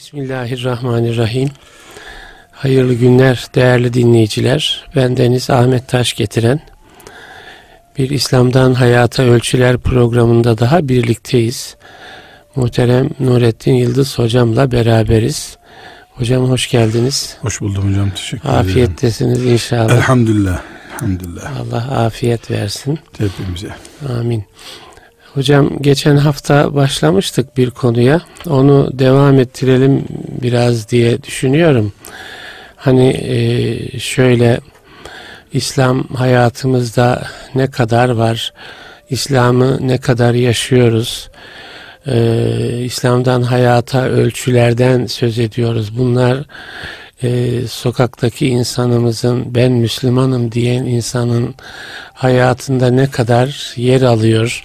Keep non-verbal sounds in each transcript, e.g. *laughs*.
Bismillahirrahmanirrahim. Hayırlı günler değerli dinleyiciler. Ben Deniz Ahmet Taş getiren bir İslam'dan Hayata Ölçüler programında daha birlikteyiz. Muhterem Nurettin Yıldız hocamla beraberiz. Hocam hoş geldiniz. Hoş buldum hocam. Teşekkür ederim. Afiyettesiniz inşallah. Elhamdülillah. Elhamdülillah. Allah afiyet versin. Hepimize. Amin. Hocam geçen hafta başlamıştık bir konuya. Onu devam ettirelim biraz diye düşünüyorum. Hani e, şöyle İslam hayatımızda ne kadar var? İslam'ı ne kadar yaşıyoruz? Ee, İslam'dan hayata ölçülerden söz ediyoruz. Bunlar e, sokaktaki insanımızın ben Müslümanım diyen insanın hayatında ne kadar yer alıyor?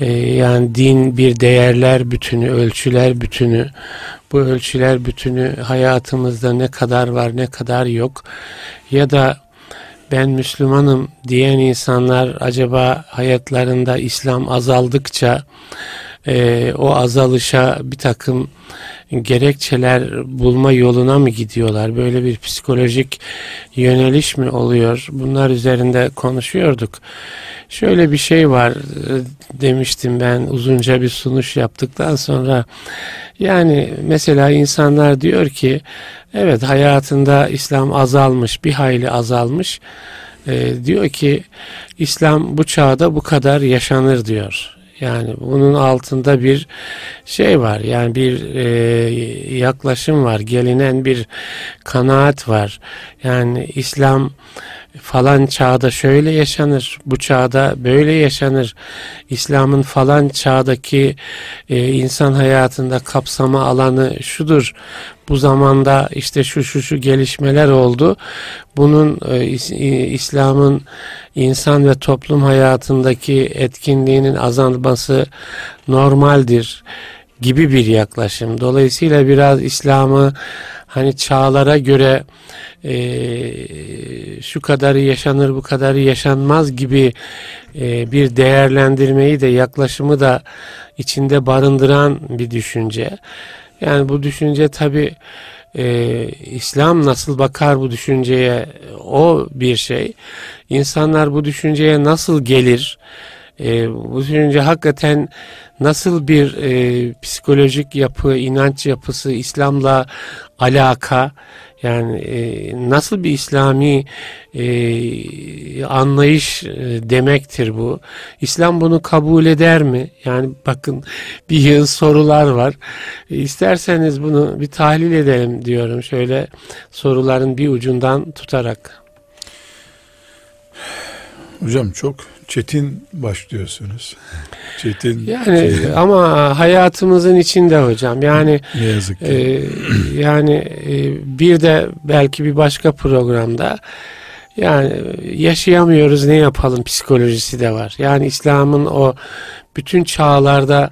Ee, yani din bir değerler bütünü, ölçüler bütünü. Bu ölçüler bütünü hayatımızda ne kadar var, ne kadar yok? Ya da ben Müslümanım diyen insanlar acaba hayatlarında İslam azaldıkça e, o azalışa bir takım gerekçeler bulma yoluna mı gidiyorlar? Böyle bir psikolojik yöneliş mi oluyor? Bunlar üzerinde konuşuyorduk. Şöyle bir şey var e, demiştim ben uzunca bir sunuş yaptıktan sonra. Yani mesela insanlar diyor ki evet hayatında İslam azalmış, bir hayli azalmış. E, diyor ki İslam bu çağda bu kadar yaşanır diyor. Yani bunun altında bir şey var. Yani bir e, yaklaşım var. Gelinen bir kanaat var. Yani İslam falan çağda şöyle yaşanır, bu çağda böyle yaşanır. İslam'ın falan çağdaki e, insan hayatında kapsama alanı şudur. Bu zamanda işte şu şu şu gelişmeler oldu. Bunun e, İslam'ın insan ve toplum hayatındaki etkinliğinin azalması normaldir gibi bir yaklaşım. Dolayısıyla biraz İslam'ı hani çağlara göre e, şu kadarı yaşanır bu kadarı yaşanmaz gibi e, bir değerlendirmeyi de yaklaşımı da içinde barındıran bir düşünce. Yani bu düşünce tabi e, İslam nasıl bakar bu düşünceye o bir şey. İnsanlar bu düşünceye nasıl gelir? E, bu düşünce hakikaten nasıl bir e, psikolojik yapı, inanç yapısı, İslam'la alaka, yani e, nasıl bir İslami e, anlayış e, demektir bu? İslam bunu kabul eder mi? Yani bakın bir yığın sorular var. E, isterseniz bunu bir tahlil edelim diyorum. Şöyle soruların bir ucundan tutarak. Hocam çok çetin başlıyorsunuz. Çetin. Yani şey. ama hayatımızın içinde hocam. Yani ne yazık ki. E, yani e, bir de belki bir başka programda yani yaşayamıyoruz ne yapalım psikolojisi de var. Yani İslam'ın o bütün çağlarda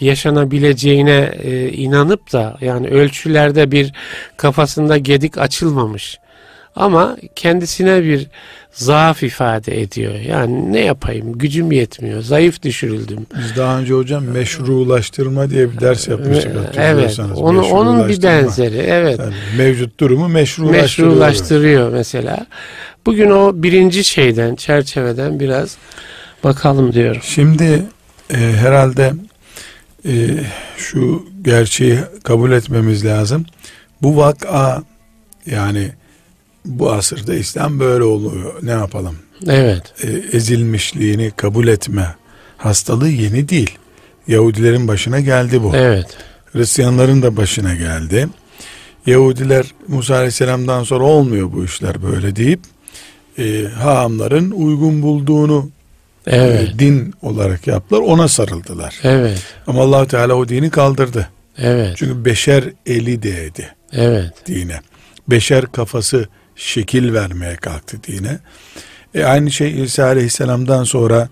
yaşanabileceğine e, inanıp da yani ölçülerde bir kafasında gedik açılmamış. Ama kendisine bir zaaf ifade ediyor. Yani ne yapayım gücüm yetmiyor zayıf düşürüldüm. Biz daha önce hocam meşrulaştırma diye bir ders yapmıştık Evet onu, onun bir benzeri evet. Yani mevcut durumu meşrulaştırıyor. Meşrulaştırıyor mesela. Bugün o birinci şeyden çerçeveden biraz bakalım diyorum. Şimdi e, herhalde e, şu gerçeği kabul etmemiz lazım. Bu vaka yani bu asırda İslam böyle oluyor. Ne yapalım? Evet. E, ezilmişliğini kabul etme hastalığı yeni değil. Yahudilerin başına geldi bu. Evet. Hristiyanların da başına geldi. Yahudiler Musa Aleyhisselam'dan sonra olmuyor bu işler böyle deyip e, haamların uygun bulduğunu e, evet. e, din olarak yaptılar. Ona sarıldılar. Evet. Ama allah Teala o dini kaldırdı. Evet. Çünkü beşer eli değdi. Evet. Dine. Beşer kafası şekil vermeye kalktı dine. E, aynı şey İsa Aleyhisselam'dan sonra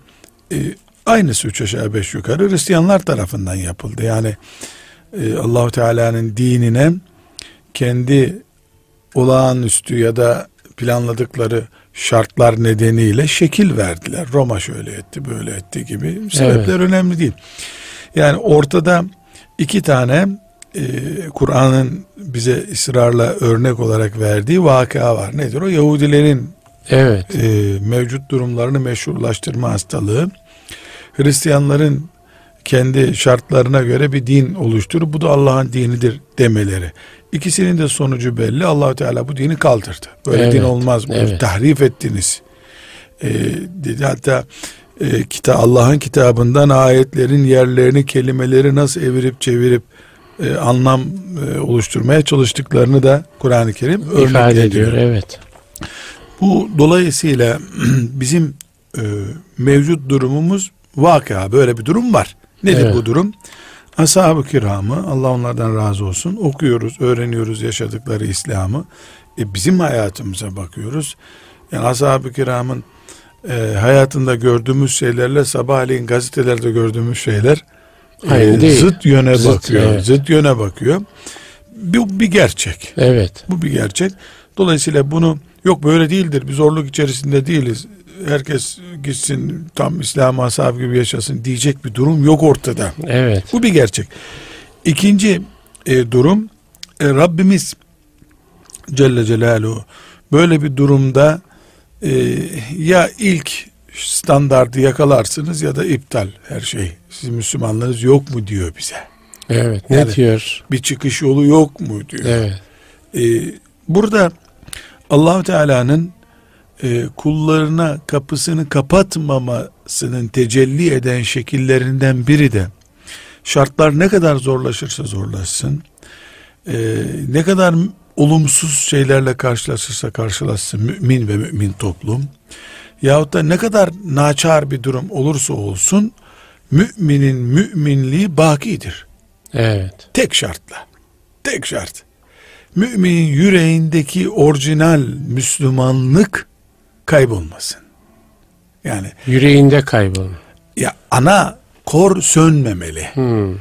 e, aynısı üç aşağı beş yukarı Hristiyanlar tarafından yapıldı. Yani e, Allahu Teala'nın dinine kendi olağanüstü ya da planladıkları şartlar nedeniyle şekil verdiler. Roma şöyle etti, böyle etti gibi sebepler evet. önemli değil. Yani ortada iki tane e, Kur'an'ın bize ısrarla örnek olarak verdiği vakıa var. Nedir o? Yahudilerin evet. e, mevcut durumlarını meşrulaştırma hastalığı. Hristiyanların kendi şartlarına göre bir din oluşturup bu da Allah'ın dinidir demeleri. İkisinin de sonucu belli. Allahu Teala bu dini kaldırdı. Böyle Evet, din olmaz. Bunu evet. tahrif ettiniz. E, dedi hatta e, kita Allah'ın kitabından ayetlerin yerlerini, kelimeleri nasıl evirip çevirip e, anlam e, oluşturmaya çalıştıklarını da Kur'an-ı Kerim ifade örneklendiriyor. ediyor. Evet. Bu dolayısıyla *clears throat* bizim e, mevcut durumumuz vakıa böyle bir durum var. Nedir Evet. bu durum? Ashab-ı kiramı Allah onlardan razı olsun okuyoruz, öğreniyoruz yaşadıkları İslam'ı. E, bizim hayatımıza bakıyoruz. Yani ashab-ı kiramın e, hayatında gördüğümüz şeylerle sabahleyin gazetelerde gördüğümüz şeyler e, Aynı değil. zıt yöne Zıt, bakıyor. evet. Zıt yöne bakıyor. Bu bir gerçek. Evet. Bu bir gerçek. Dolayısıyla bunu yok böyle değildir. Bir zorluk içerisinde değiliz. Herkes gitsin tam İslam ashab gibi yaşasın diyecek bir durum yok ortada. Evet. Bu bir gerçek. İkinci e, durum e, Rabbimiz Celle Celaluhu böyle bir durumda e, ya ilk standardı yakalarsınız ya da iptal her şey. Sizin Müslümanlarınız yok mu diyor bize. Evet. Ne Yani- diyor? Bir çıkış yolu yok mu diyor. Evet. Ee, burada Allahu Teala'nın e, kullarına kapısını kapatmamasının tecelli eden şekillerinden biri de şartlar ne kadar zorlaşırsa zorlaşsın e, ne kadar olumsuz şeylerle karşılaşırsa karşılaşsın mümin ve mümin toplum yahut da ne kadar naçar bir durum olursa olsun müminin müminliği bakidir. Evet. Tek şartla. Tek şart. Müminin yüreğindeki orijinal Müslümanlık kaybolmasın. Yani Yüreğinde kaybolma. ya ana kor sönmemeli. Hmm.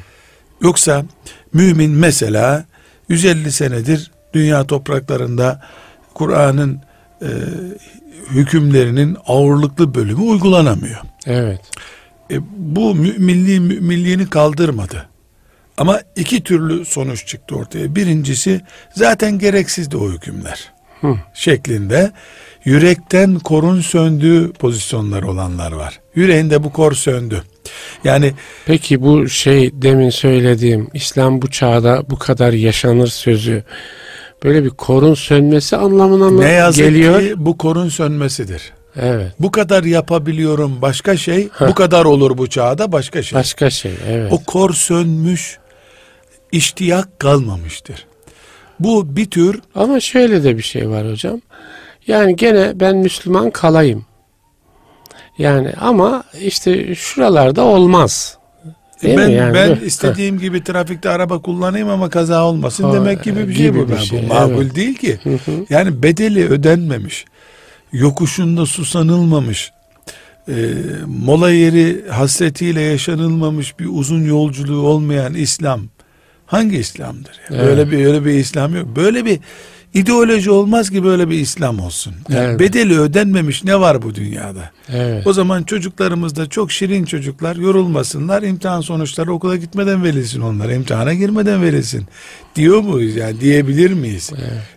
Yoksa mümin mesela 150 senedir dünya topraklarında Kur'an'ın e, hükümlerinin ağırlıklı bölümü uygulanamıyor. Evet. E, bu müminliği müminliğini kaldırmadı. Ama iki türlü sonuç çıktı ortaya. Birincisi zaten gereksizdi o hükümler. Hı. Şeklinde yürekten korun söndüğü pozisyonlar olanlar var. Yüreğinde bu kor söndü. Yani Peki bu şey demin söylediğim İslam bu çağda bu kadar yaşanır sözü böyle bir korun sönmesi anlamına mı ne yazık geliyor? ki bu korun sönmesidir. Evet. Bu kadar yapabiliyorum başka şey, Heh. bu kadar olur bu çağda başka şey. Başka şey. Evet. O kor sönmüş, iştiyak kalmamıştır. Bu bir tür Ama şöyle de bir şey var hocam. Yani gene ben Müslüman kalayım. Yani ama işte şuralarda olmaz. Değil ben mi yani? ben Bu- istediğim gibi trafikte araba kullanayım ama kaza olmasın Ha, demek gibi bir şey gibi bu. bir şey, Bu makul evet. değil ki. Hı hı. Yani bedeli ödenmemiş. Yokuşunda susanılmamış. e, mola yeri hasretiyle yaşanılmamış bir uzun yolculuğu olmayan İslam hangi İslam'dır? ya? Evet. Böyle bir öyle bir İslam yok. Böyle bir ideoloji olmaz ki böyle bir İslam olsun. Yani Evet. bedeli ödenmemiş ne var bu dünyada? Evet. O zaman çocuklarımız da çok şirin çocuklar yorulmasınlar. imtihan sonuçları okula gitmeden verilsin onlara. imtihana girmeden verilsin. Diyor muyuz yani diyebilir miyiz?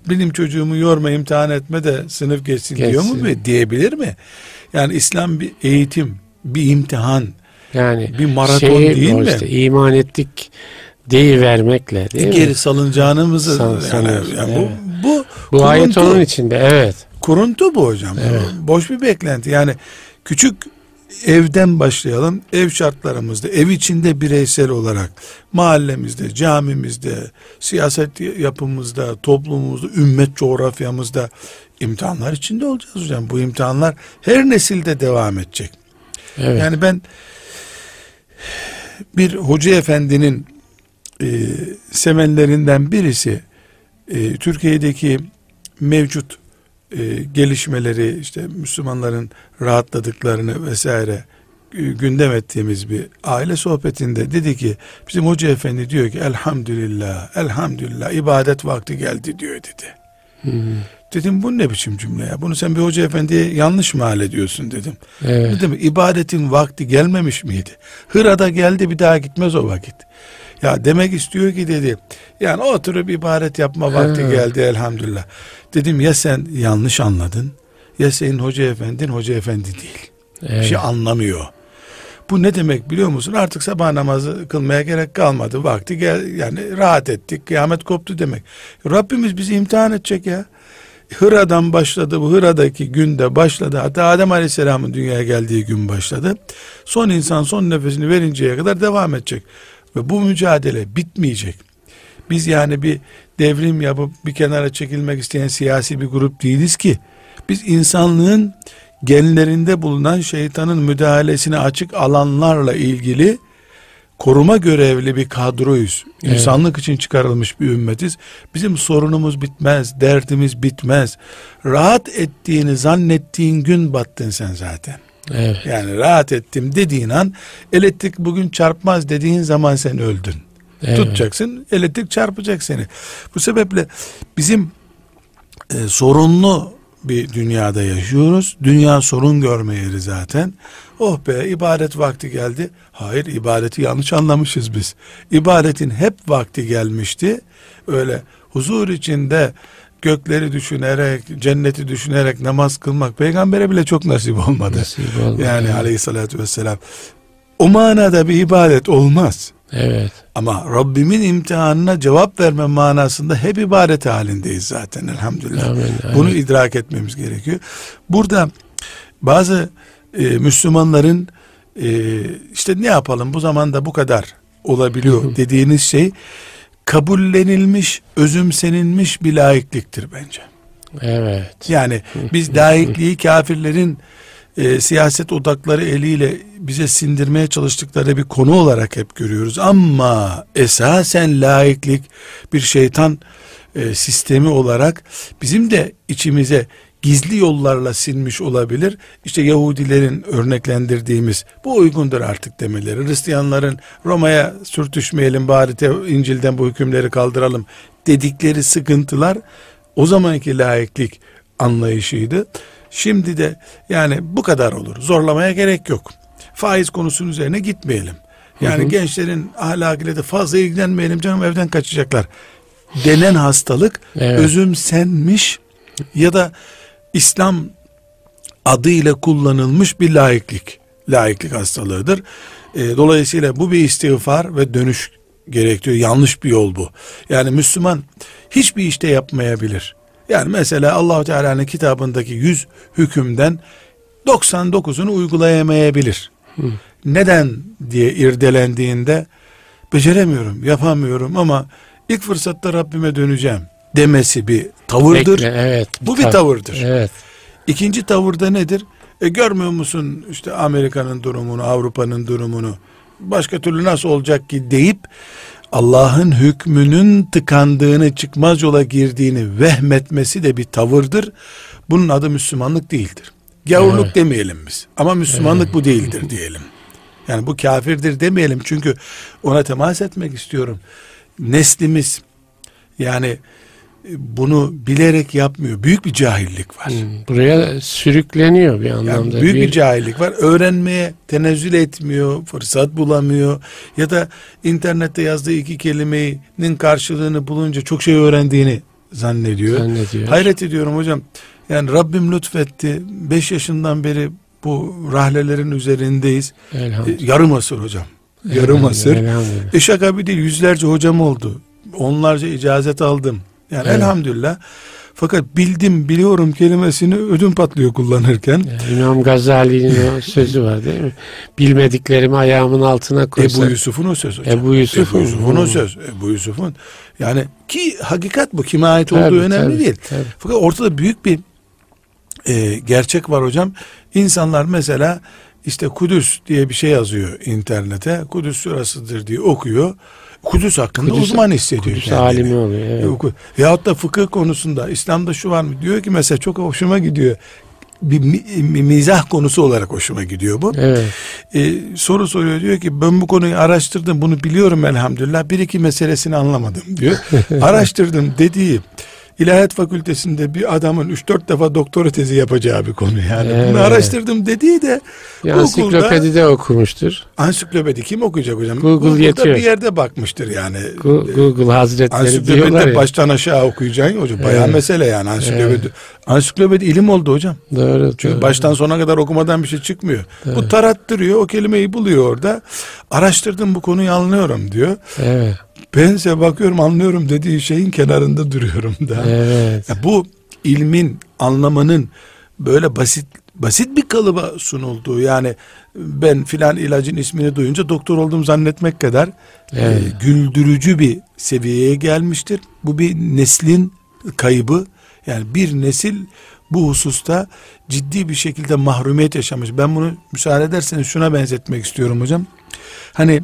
Benim çocuğumu yorma imtihan etme de sınıf geçsin, diyor mu? Geçsin. be? Diyebilir mi? Yani İslam bir eğitim, bir imtihan. Yani Bir maraton şeyi değil mi? Işte, iman ettik deyivermekle değil mi? Geri salınacağınımızı San- yani, yani evet. bu, bu, Bu ayet onun içinde evet. Kuruntu bu hocam. Evet. Boş bir beklenti. Yani küçük evden başlayalım. Ev şartlarımızda, ev içinde bireysel olarak mahallemizde, camimizde, siyaset yapımızda, toplumumuzda, ümmet coğrafyamızda imtihanlar içinde olacağız hocam. Bu imtihanlar her nesilde devam edecek. Evet. Yani ben bir hoca efendinin e, semenlerinden birisi e, Türkiye'deki mevcut e, gelişmeleri işte Müslümanların rahatladıklarını vesaire e, gündem ettiğimiz bir aile sohbetinde dedi ki bizim hoca efendi diyor ki elhamdülillah elhamdülillah ibadet vakti geldi diyor dedi. Hmm. Dedim bu ne biçim cümle ya bunu sen bir hoca efendiye yanlış mı hal ediyorsun dedim. Evet. Ne demek? İbadetin vakti gelmemiş miydi? Hıra'da geldi bir daha gitmez o vakit. Ya demek istiyor ki dedi. Yani oturup ibaret yapma vakti Ha. geldi elhamdülillah. Dedim ya sen yanlış anladın ya senin hoca efendin hoca efendi değil. Bir Evet. şey anlamıyor. Bu ne demek biliyor musun? Artık sabah namazı kılmaya gerek kalmadı. Vakti gel yani rahat ettik. Kıyamet koptu demek. Rabbimiz bizi imtihan edecek ya. Hıra'dan başladı. Bu Hıra'daki günde başladı. Hatta Adem Aleyhisselam'ın dünyaya geldiği gün başladı. Son insan son nefesini verinceye kadar devam edecek. Ve bu mücadele bitmeyecek. Biz yani bir devrim yapıp bir kenara çekilmek isteyen siyasi bir grup değiliz ki. Biz insanlığın genlerinde bulunan şeytanın müdahalesine açık alanlarla ilgili koruma görevli bir kadroyuz. Evet. İnsanlık için çıkarılmış bir ümmetiz. Bizim sorunumuz bitmez, derdimiz bitmez. Rahat ettiğini zannettiğin gün battın sen zaten. Evet. Yani rahat ettim dediğin an elektrik bugün çarpmaz dediğin zaman sen öldün. Evet. Tutacaksın elektrik çarpacak seni. Bu sebeple bizim e, sorunlu bir dünyada yaşıyoruz. Dünya sorun görme yeri zaten. Oh be ibadet vakti geldi. Hayır ibadeti yanlış anlamışız biz. İbadetin hep vakti gelmişti. Öyle huzur içinde gökleri düşünerek, cenneti düşünerek namaz kılmak peygambere bile çok nasip olmadı. Nasip olmadı. Yani Evet. aleyhissalatü vesselam. O manada bir ibadet olmaz. Evet. Ama Rabbimin imtihanına cevap verme manasında hep ibadet halindeyiz zaten elhamdülillah. Amin, amin. Bunu idrak etmemiz gerekiyor. Burada bazı e, Müslümanların e, işte ne yapalım bu zamanda bu kadar olabiliyor dediğiniz şey kabullenilmiş, özümsenilmiş bir laikliktir bence. Evet. Yani biz laikliği kafirlerin e, siyaset odakları eliyle bize sindirmeye çalıştıkları bir konu olarak hep görüyoruz. Ama esasen laiklik bir şeytan e, sistemi olarak bizim de içimize gizli yollarla sinmiş olabilir. İşte Yahudilerin örneklendirdiğimiz bu uygundur artık demeleri. Hristiyanların Roma'ya sürtüşmeyelim bari te, İncil'den bu hükümleri kaldıralım dedikleri sıkıntılar o zamanki laiklik anlayışıydı. Şimdi de yani bu kadar olur. Zorlamaya gerek yok. Faiz konusunun üzerine gitmeyelim. Yani Hı hı. gençlerin ahlakıyla da fazla ilgilenmeyelim canım evden kaçacaklar. Denen hastalık Evet. özümsenmiş ya da İslam adıyla kullanılmış bir laiklik. Laiklik hastalığıdır. E, dolayısıyla bu bir istiğfar ve dönüş gerektiriyor. Yanlış bir yol bu. Yani Müslüman hiçbir işte yapmayabilir. Yani mesela Allahu Teala'nın kitabındaki 100 hükümden 99'unu uygulayamayabilir. Neden diye irdelendiğinde beceremiyorum, yapamıyorum ama ilk fırsatta Rabbime döneceğim demesi bir tavırdır. Bekle, evet. Bu bir Tav- tavırdır. Evet. İkinci tavırda nedir? E görmüyor musun işte Amerika'nın durumunu, Avrupa'nın durumunu başka türlü nasıl olacak ki deyip Allah'ın hükmünün tıkandığını, çıkmaz yola girdiğini vehmetmesi de bir tavırdır. Bunun adı Müslümanlık değildir. Gavurluk Evet. demeyelim biz. Ama Müslümanlık bu değildir diyelim. Yani bu kafirdir demeyelim çünkü ona temas etmek istiyorum. Neslimiz yani bunu bilerek yapmıyor. Büyük bir cahillik var. Hmm, Buraya sürükleniyor bir Yani anlamda. büyük bir, bir, cahillik var. Öğrenmeye tenezzül etmiyor, fırsat bulamıyor. Ya da internette yazdığı iki kelimenin karşılığını bulunca çok şey öğrendiğini zannediyor. zannediyor. Hayret ediyorum hocam. Yani Rabbim lütfetti. Beş yaşından beri bu rahlelerin üzerindeyiz. E, Elhamdülillah. yarım asır hocam. Yarım asır. Elhamdülillah. E şaka bir değil yüzlerce hocam oldu. Onlarca icazet aldım. Yani Evet. elhamdülillah. Fakat bildim biliyorum kelimesini ödüm patlıyor kullanırken. Yani İmam Gazali'nin o *laughs* sözü var değil mi? Bilmediklerimi ayağımın altına koysa. Ebu Yusuf'un o söz hocam. Ebu Yusuf. Ebu Yusuf'un o söz. Ebu Yusuf'un. Yani ki hakikat bu. Kime ait Tabii, olduğu önemli tabii, değil. tabii. Fakat ortada büyük bir e, gerçek var hocam. İnsanlar mesela işte Kudüs diye bir şey yazıyor internete. Kudüs şurasıdır diye okuyor. Kudüs hakkında Kudüs- uzman hissediyor Kudüs kendini. alimi oluyor. Evet. Yok, Yahut da fıkıh konusunda İslam'da şu var mı? Diyor ki mesela çok hoşuma gidiyor. Bir mi- mi- mizah konusu olarak hoşuma gidiyor bu. Evet. Ee, soru soruyor diyor ki ben bu konuyu araştırdım bunu biliyorum elhamdülillah bir iki meselesini anlamadım diyor. *laughs* araştırdım dediği İlahiyat Fakültesinde bir adamın 3-4 defa doktora tezi yapacağı bir konu yani. Evet. Bunu araştırdım dediği de Bir ansiklopedide okumuştur. ansiklopedi kim okuyacak hocam? Google Google'da yetiyor. bir yerde bakmıştır yani. Google Hazretleri diyorlar Ansiklopedide ya. baştan aşağı okuyacaksın ya hocam. Bayağı Evet. mesele yani ansiklopedi. Ansiklopedi ilim oldu hocam. Doğru. Çünkü doğru. baştan sona kadar okumadan bir şey çıkmıyor. Bu tarattırıyor, o kelimeyi buluyor orada. Araştırdım bu konuyu anlıyorum diyor. Evet. Bense bakıyorum anlıyorum dediği şeyin kenarında duruyorum da. Evet. Ya bu ilmin anlamanın böyle basit basit bir kalıba sunulduğu yani ben filan ilacın ismini duyunca doktor olduğumu zannetmek kadar Evet. e, güldürücü bir seviyeye gelmiştir. Bu bir neslin kaybı. Yani bir nesil bu hususta ciddi bir şekilde mahrumiyet yaşamış. Ben bunu müsaade ederseniz şuna benzetmek istiyorum hocam. Hani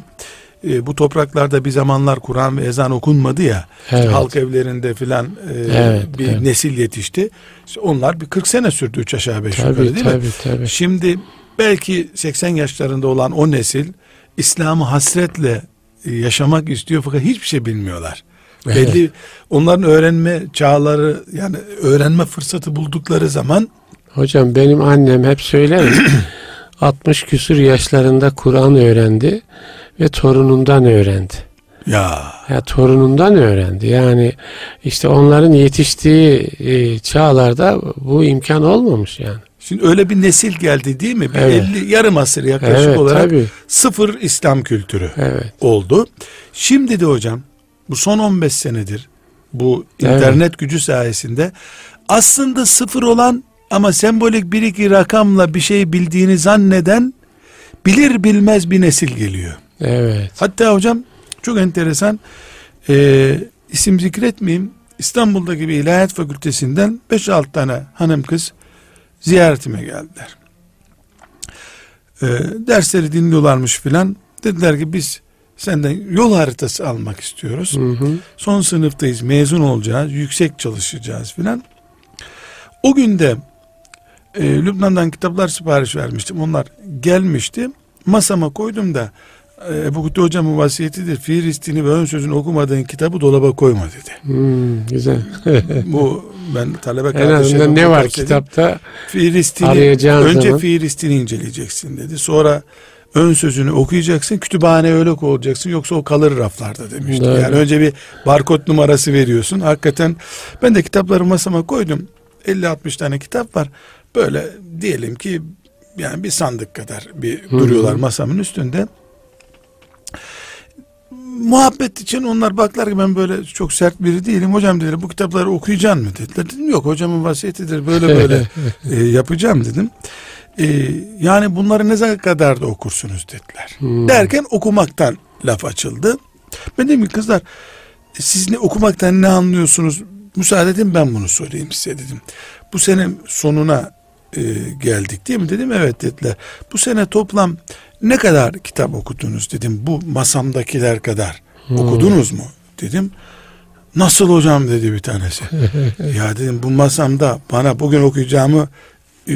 e, bu topraklarda bir zamanlar Kur'an ve ezan okunmadı ya. işte Evet. halk evlerinde filan e, Evet, bir evet. nesil yetişti. İşte onlar bir 40 sene sürdü üç aşağı beş yukarı Tabii değil mi? tabii tabii. Şimdi belki 80 yaşlarında olan o nesil İslam'ı hasretle e, yaşamak istiyor fakat hiçbir şey bilmiyorlar. Evet. Belli onların öğrenme çağları yani öğrenme fırsatı buldukları zaman Hocam benim annem hep söyler. 60 *clears throat* küsür yaşlarında Kur'an öğrendi ve torunundan öğrendi. ya Ya torunundan öğrendi. Yani işte onların yetiştiği e, çağlarda bu imkan olmamış yani. şimdi öyle bir nesil geldi değil mi? Bir Evet. 50 yarım asır yaklaşık Evet olarak tabii. sıfır İslam kültürü Evet. oldu. Şimdi de hocam bu son 15 senedir bu Evet. internet gücü sayesinde aslında sıfır olan ama sembolik bir iki rakamla bir şey bildiğini zanneden bilir bilmez bir nesil geliyor. Evet. Hatta hocam çok enteresan e, isim zikretmeyeyim İstanbul'daki bir ilahiyat fakültesinden 5-6 tane hanım kız ziyaretime geldiler. E, dersleri dinliyorlarmış filan. Dediler ki biz senden yol haritası almak istiyoruz. Hı hı. Son sınıftayız, mezun olacağız, yüksek çalışacağız filan. O günde e, Lübnan'dan kitaplar sipariş vermiştim. Onlar gelmişti. Masama koydum da Ebu Kutu hocamın vasiyetidir. Fiilistini ve ön sözünü okumadığın kitabı dolaba koyma dedi. Hmm, güzel. *laughs* Bu ben talebe en kardeşime azından ne var kitapta? Fiilistini Arayacağın önce zaman- Fiilistini inceleyeceksin dedi. Sonra ön sözünü okuyacaksın. Kütüphaneye öyle koyacaksın. Yoksa o kalır raflarda demişti. Doğru. Yani önce bir barkod numarası veriyorsun. Hakikaten ben de kitapları masama koydum. 50-60 tane kitap var. Böyle diyelim ki yani bir sandık kadar bir Hı hı. duruyorlar masamın üstünde. Muhabbet için onlar baklar ki ben böyle çok sert biri değilim. Hocam dediler bu kitapları okuyacaksın mı dediler. Dedim yok hocamın vasiyetidir böyle böyle *laughs* e, yapacağım dedim. E, yani bunları ne kadar da okursunuz dediler. Hmm. Derken okumaktan laf açıldı. Ben dedim ki kızlar siz ne okumaktan ne anlıyorsunuz? Müsaade edin ben bunu sorayım size dedim. Bu sene sonuna e, geldik değil mi dedim. Evet dediler. Bu sene toplam ne kadar kitap okudunuz dedim. Bu masamdakiler kadar okudunuz mu dedim. Nasıl hocam dedi bir tanesi. *laughs* ya dedim bu masamda bana bugün okuyacağımı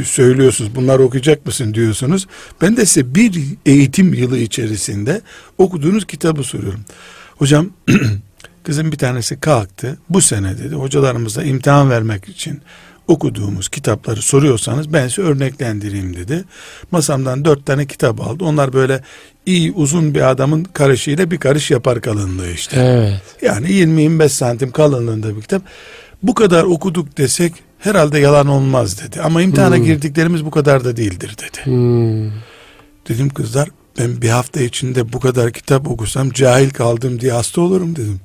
söylüyorsunuz. Bunları okuyacak mısın diyorsunuz. Ben de size bir eğitim yılı içerisinde okuduğunuz kitabı soruyorum. Hocam *clears throat* kızım bir tanesi kalktı. Bu sene dedi hocalarımıza imtihan vermek için okuduğumuz kitapları soruyorsanız ben size örneklendireyim dedi. Masamdan dört tane kitap aldı. Onlar böyle iyi uzun bir adamın karışıyla bir karış yapar kalınlığı işte. Evet. Yani 20-25 santim kalınlığında bir kitap. Bu kadar okuduk desek herhalde yalan olmaz dedi. Ama imtihana Hmm. girdiklerimiz bu kadar da değildir dedi. Hmm. Dedim kızlar ben bir hafta içinde bu kadar kitap okusam cahil kaldım diye hasta olurum dedim.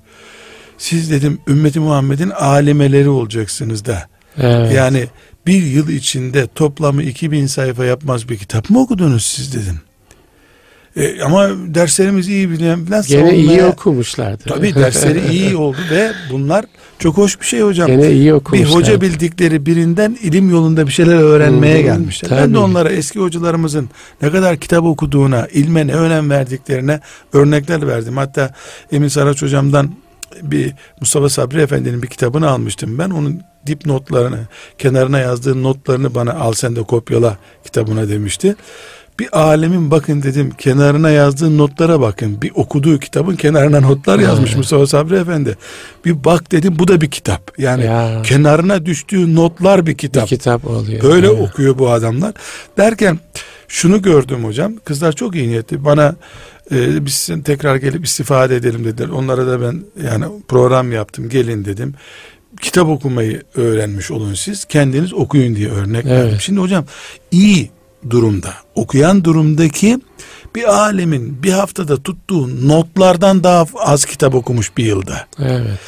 Siz dedim ümmeti Muhammed'in alemeleri olacaksınız da. Evet. Yani bir yıl içinde toplamı 2000 sayfa yapmaz bir kitap mı okudunuz siz dedim. E, ama derslerimiz iyi bilen falan Gene iyi savunmaya- okumışlardı. Tabii dersleri iyi oldu ve bunlar çok hoş bir şey hocam. Gene iyi bir okumuşlar. hoca bildikleri birinden ilim yolunda bir şeyler öğrenmeye gelmişler. Ben de tabii. onlara eski hocalarımızın ne kadar kitap okuduğuna, ilme ne önem verdiklerine örnekler verdim. Hatta Emin Saraç hocamdan bir Mustafa Sabri Efendi'nin bir kitabını almıştım ben. Onun dipnotlarını, kenarına yazdığı notlarını bana al sen de kopyala kitabına demişti. Bir alemin bakın dedim kenarına yazdığı notlara bakın. Bir okuduğu kitabın kenarına notlar yazmış Evet. Mustafa Sabri Efendi. Bir bak dedim bu da bir kitap. Yani Ya. kenarına düştüğü notlar bir kitap. Bir kitap oluyor. Böyle Evet. okuyor bu adamlar. Derken şunu gördüm hocam. Kızlar çok iyi niyetli. Bana e, biz sizin tekrar gelip istifade edelim dediler. Onlara da ben yani program yaptım. Gelin dedim. Kitap okumayı öğrenmiş olun siz. Kendiniz okuyun diye örnek Evet. verdim. Şimdi hocam iyi durumda, okuyan durumdaki bir alemin bir haftada tuttuğu notlardan daha az kitap okumuş bir yılda. Evet.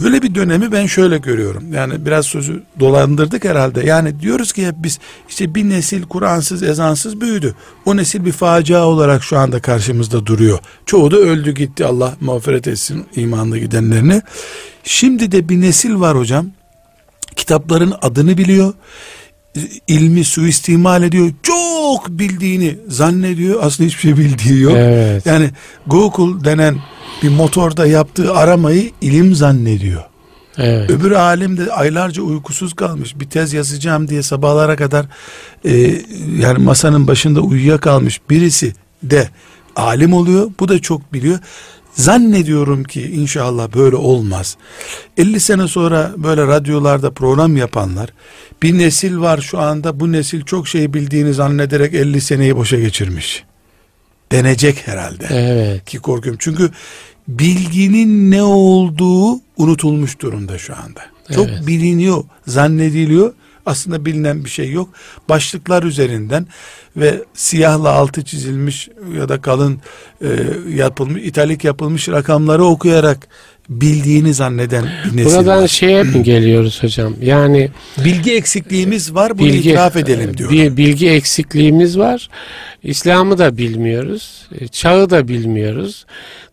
Böyle bir dönemi ben şöyle görüyorum. Yani biraz sözü dolandırdık herhalde. Yani diyoruz ki hep biz işte bir nesil Kur'ansız, ezansız büyüdü. O nesil bir facia olarak şu anda karşımızda duruyor. Çoğu da öldü gitti. Allah mağfiret etsin imanlı gidenlerini. Şimdi de bir nesil var hocam. Kitapların adını biliyor. İlmi suistimal ediyor. Çok bildiğini zannediyor. Aslında hiçbir şey bildiği yok. Evet. Yani Google denen bir motorda yaptığı aramayı ilim zannediyor. Evet. Öbür alim de aylarca uykusuz kalmış. Bir tez yazacağım diye sabahlara kadar e, yani masanın başında uyuyakalmış birisi de alim oluyor. Bu da çok biliyor. Zannediyorum ki inşallah böyle olmaz. 50 sene sonra böyle radyolarda program yapanlar bir nesil var şu anda bu nesil çok şey bildiğini zannederek 50 seneyi boşa geçirmiş. Denecek herhalde Evet. ki korkuyorum. Çünkü bilginin ne olduğu unutulmuş durumda şu anda. Çok Evet. biliniyor, zannediliyor. Aslında bilinen bir şey yok. Başlıklar üzerinden ve siyahla altı çizilmiş ya da kalın e, yapılmış, italik yapılmış rakamları okuyarak bildiğini zanneden bir nesil Buradan var. şeye mi geliyoruz hocam? Yani Bilgi eksikliğimiz var, bunu bilgi itiraf edelim diyor. Bir bilgi eksikliğimiz var. İslam'ı da bilmiyoruz. e, Çağı da bilmiyoruz.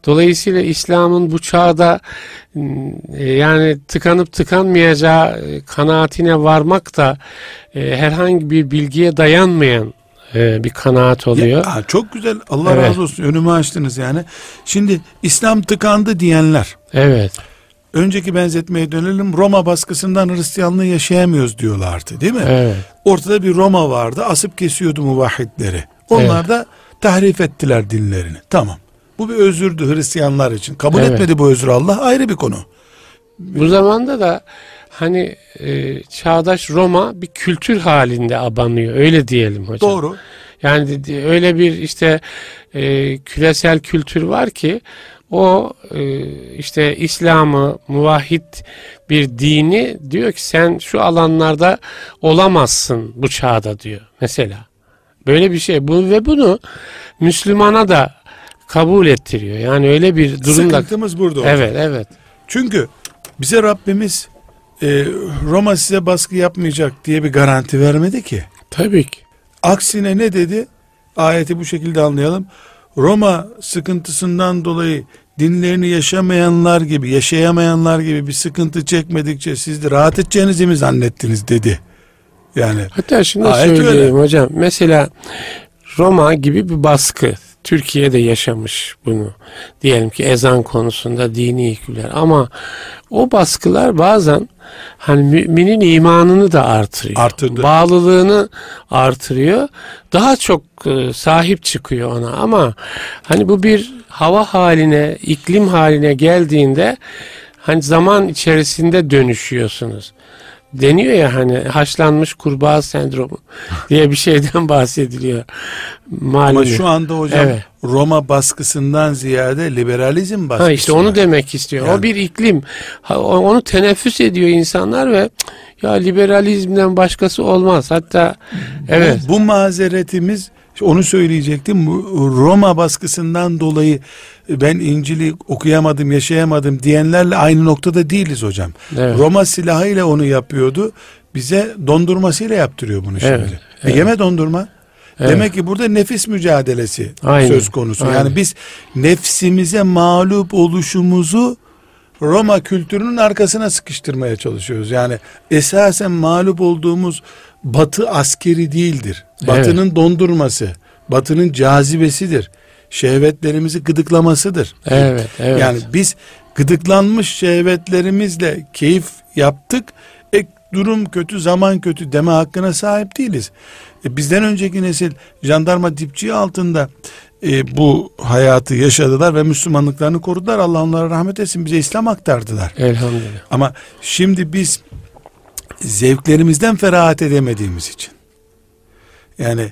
Dolayısıyla İslam'ın bu çağda e, yani tıkanıp tıkanmayacağı e, kanaatine varmak da e, herhangi bir bilgiye dayanmayan e, bir kanaat oluyor. Ya, çok güzel. Allah Evet. razı olsun. Önümü açtınız yani. Şimdi İslam tıkandı diyenler Evet. önceki benzetmeye dönelim. Roma baskısından Hristiyanlığı yaşayamıyoruz diyorlardı değil mi? Evet. Ortada bir Roma vardı. Asıp kesiyordu muvahhidleri. Onlar da tahrif ettiler dinlerini. Tamam. Bu bir özürdü Hristiyanlar için. Kabul Evet. etmedi bu özrü Allah ayrı bir konu. Bu zamanda da hani e, çağdaş Roma bir kültür halinde abanıyor. Öyle diyelim hocam. Doğru. Yani öyle bir işte e, küresel kültür var ki o e, işte İslam'ı muvahhid bir dini diyor ki sen şu alanlarda olamazsın bu çağda diyor mesela. Böyle bir şey bu ve bunu Müslümana da kabul ettiriyor. Yani öyle bir durumda. Sıkıntımız burada. hocam. Evet evet. Çünkü bize Rabbimiz e, Roma size baskı yapmayacak diye bir garanti vermedi ki. Tabii ki. Aksine ne dedi? Ayeti bu şekilde anlayalım. Roma sıkıntısından dolayı dinlerini yaşamayanlar gibi, yaşayamayanlar gibi bir sıkıntı çekmedikçe siz de rahat edeceğinizi mi zannettiniz dedi. Yani Hatta şunu söyleyeyim hocam. Mesela Roma gibi bir baskı. Türkiye'de yaşamış bunu. Diyelim ki ezan konusunda dini hükümler. Ama o baskılar bazen hani müminin imanını da artırıyor. Artırdı. Bağlılığını artırıyor. Daha çok e, sahip çıkıyor ona. Ama hani bu bir hava haline, iklim haline geldiğinde hani zaman içerisinde dönüşüyorsunuz deniyor ya hani haşlanmış kurbağa sendromu diye bir şeyden *laughs* bahsediliyor. Malum. ama şu anda hocam Evet. Roma baskısından ziyade liberalizm baskısı. Ha işte onu var. demek istiyor. Yani. O bir iklim. Ha, onu teneffüs ediyor insanlar ve "Cık, ya liberalizmden başkası olmaz. Hatta evet. Bu, bu mazeretimiz onu söyleyecektim. Roma baskısından dolayı ben İncil'i okuyamadım, yaşayamadım diyenlerle aynı noktada değiliz hocam. Evet. Roma silahıyla onu yapıyordu. Bize dondurmasıyla yaptırıyor bunu şimdi. Evet, E yeme dondurma. Evet. Demek ki burada nefis mücadelesi Aynen, söz konusu. aynen. Yani biz nefsimize mağlup oluşumuzu Roma kültürünün arkasına sıkıştırmaya çalışıyoruz. Yani esasen mağlup olduğumuz batı askeri değildir. Batının dondurması, batının cazibesidir. Şehvetlerimizi gıdıklamasıdır. Evet, evet. Yani biz gıdıklanmış şehvetlerimizle keyif yaptık. E, durum kötü, zaman kötü deme hakkına sahip değiliz. E, bizden önceki nesil jandarma dipçiği altında e, bu hayatı yaşadılar ve Müslümanlıklarını korudular. Allah onlara rahmet etsin. Bize İslam aktardılar. Elhamdülillah. Ama şimdi biz zevklerimizden ferahat edemediğimiz için yani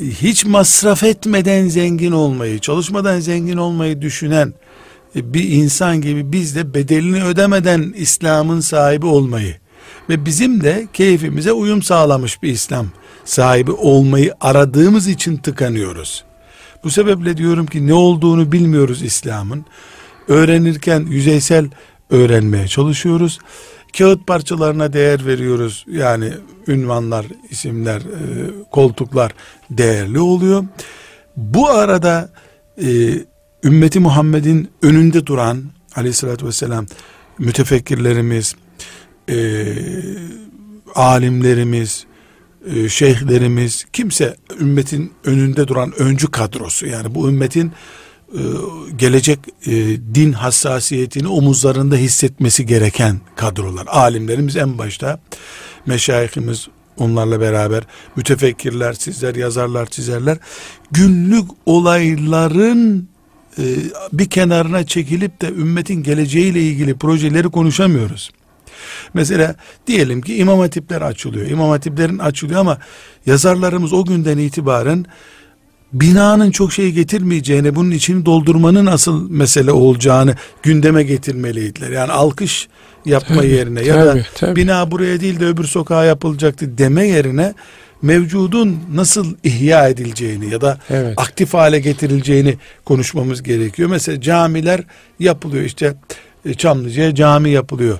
hiç masraf etmeden zengin olmayı, çalışmadan zengin olmayı düşünen bir insan gibi biz de bedelini ödemeden İslam'ın sahibi olmayı ve bizim de keyfimize uyum sağlamış bir İslam sahibi olmayı aradığımız için tıkanıyoruz. Bu sebeple diyorum ki ne olduğunu bilmiyoruz İslam'ın. Öğrenirken yüzeysel öğrenmeye çalışıyoruz. Kağıt parçalarına değer veriyoruz. Yani ünvanlar, isimler, e, koltuklar değerli oluyor. Bu arada e, ümmeti Muhammed'in önünde duran aleyhissalatü vesselam mütefekkirlerimiz, e, alimlerimiz, e, şeyhlerimiz, kimse ümmetin önünde duran öncü kadrosu yani bu ümmetin e, gelecek e, din hassasiyetini omuzlarında hissetmesi gereken kadrolar. Alimlerimiz en başta, meşayihimiz onlarla beraber, mütefekkirler, sizler, yazarlar, çizerler, günlük olayların e, bir kenarına çekilip de ümmetin geleceğiyle ilgili projeleri konuşamıyoruz. Mesela diyelim ki imam hatipler açılıyor. İmam hatiplerin açılıyor ama yazarlarımız o günden itibaren binanın çok şey getirmeyeceğini, bunun içini doldurmanın asıl mesele olacağını gündeme getirmeliydiler. Yani alkış yapma tabii, yerine ya tabii, da tabii. bina buraya değil de öbür sokağa yapılacaktı deme yerine mevcudun nasıl ihya edileceğini ya da evet. aktif hale getirileceğini konuşmamız gerekiyor. Mesela camiler yapılıyor işte e, Çamlıca'ya cami yapılıyor.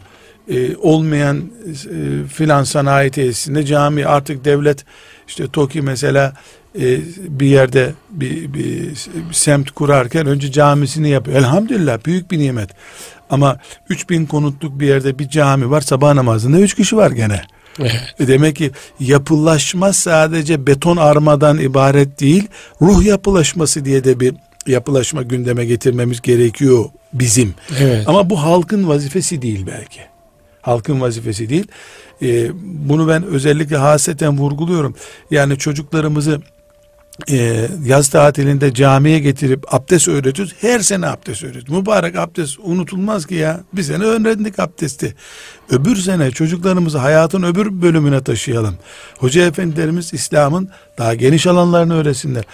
Ee, olmayan e, filan sanayi tesisinde cami artık devlet işte TOKİ mesela e, bir yerde bir, bir, bir semt kurarken önce camisini yapıyor. Elhamdülillah büyük bir nimet. Ama 3000 konutluk bir yerde bir cami var sabah namazında 3 kişi var gene. Evet. E demek ki yapılaşma sadece beton armadan ibaret değil, ruh yapılaşması diye de bir yapılaşma gündeme getirmemiz gerekiyor bizim. Evet. Ama bu halkın vazifesi değil belki. Halkın vazifesi değil. Ee, bunu ben özellikle haseten vurguluyorum. Yani çocuklarımızı e, yaz tatilinde camiye getirip abdest öğretiyoruz. Her sene abdest öğretiyoruz. Mübarek abdest unutulmaz ki ya. Bir sene öğrendik abdesti. Öbür sene çocuklarımızı hayatın öbür bölümüne taşıyalım. Hoca efendilerimiz İslam'ın daha geniş alanlarını öğretsinler.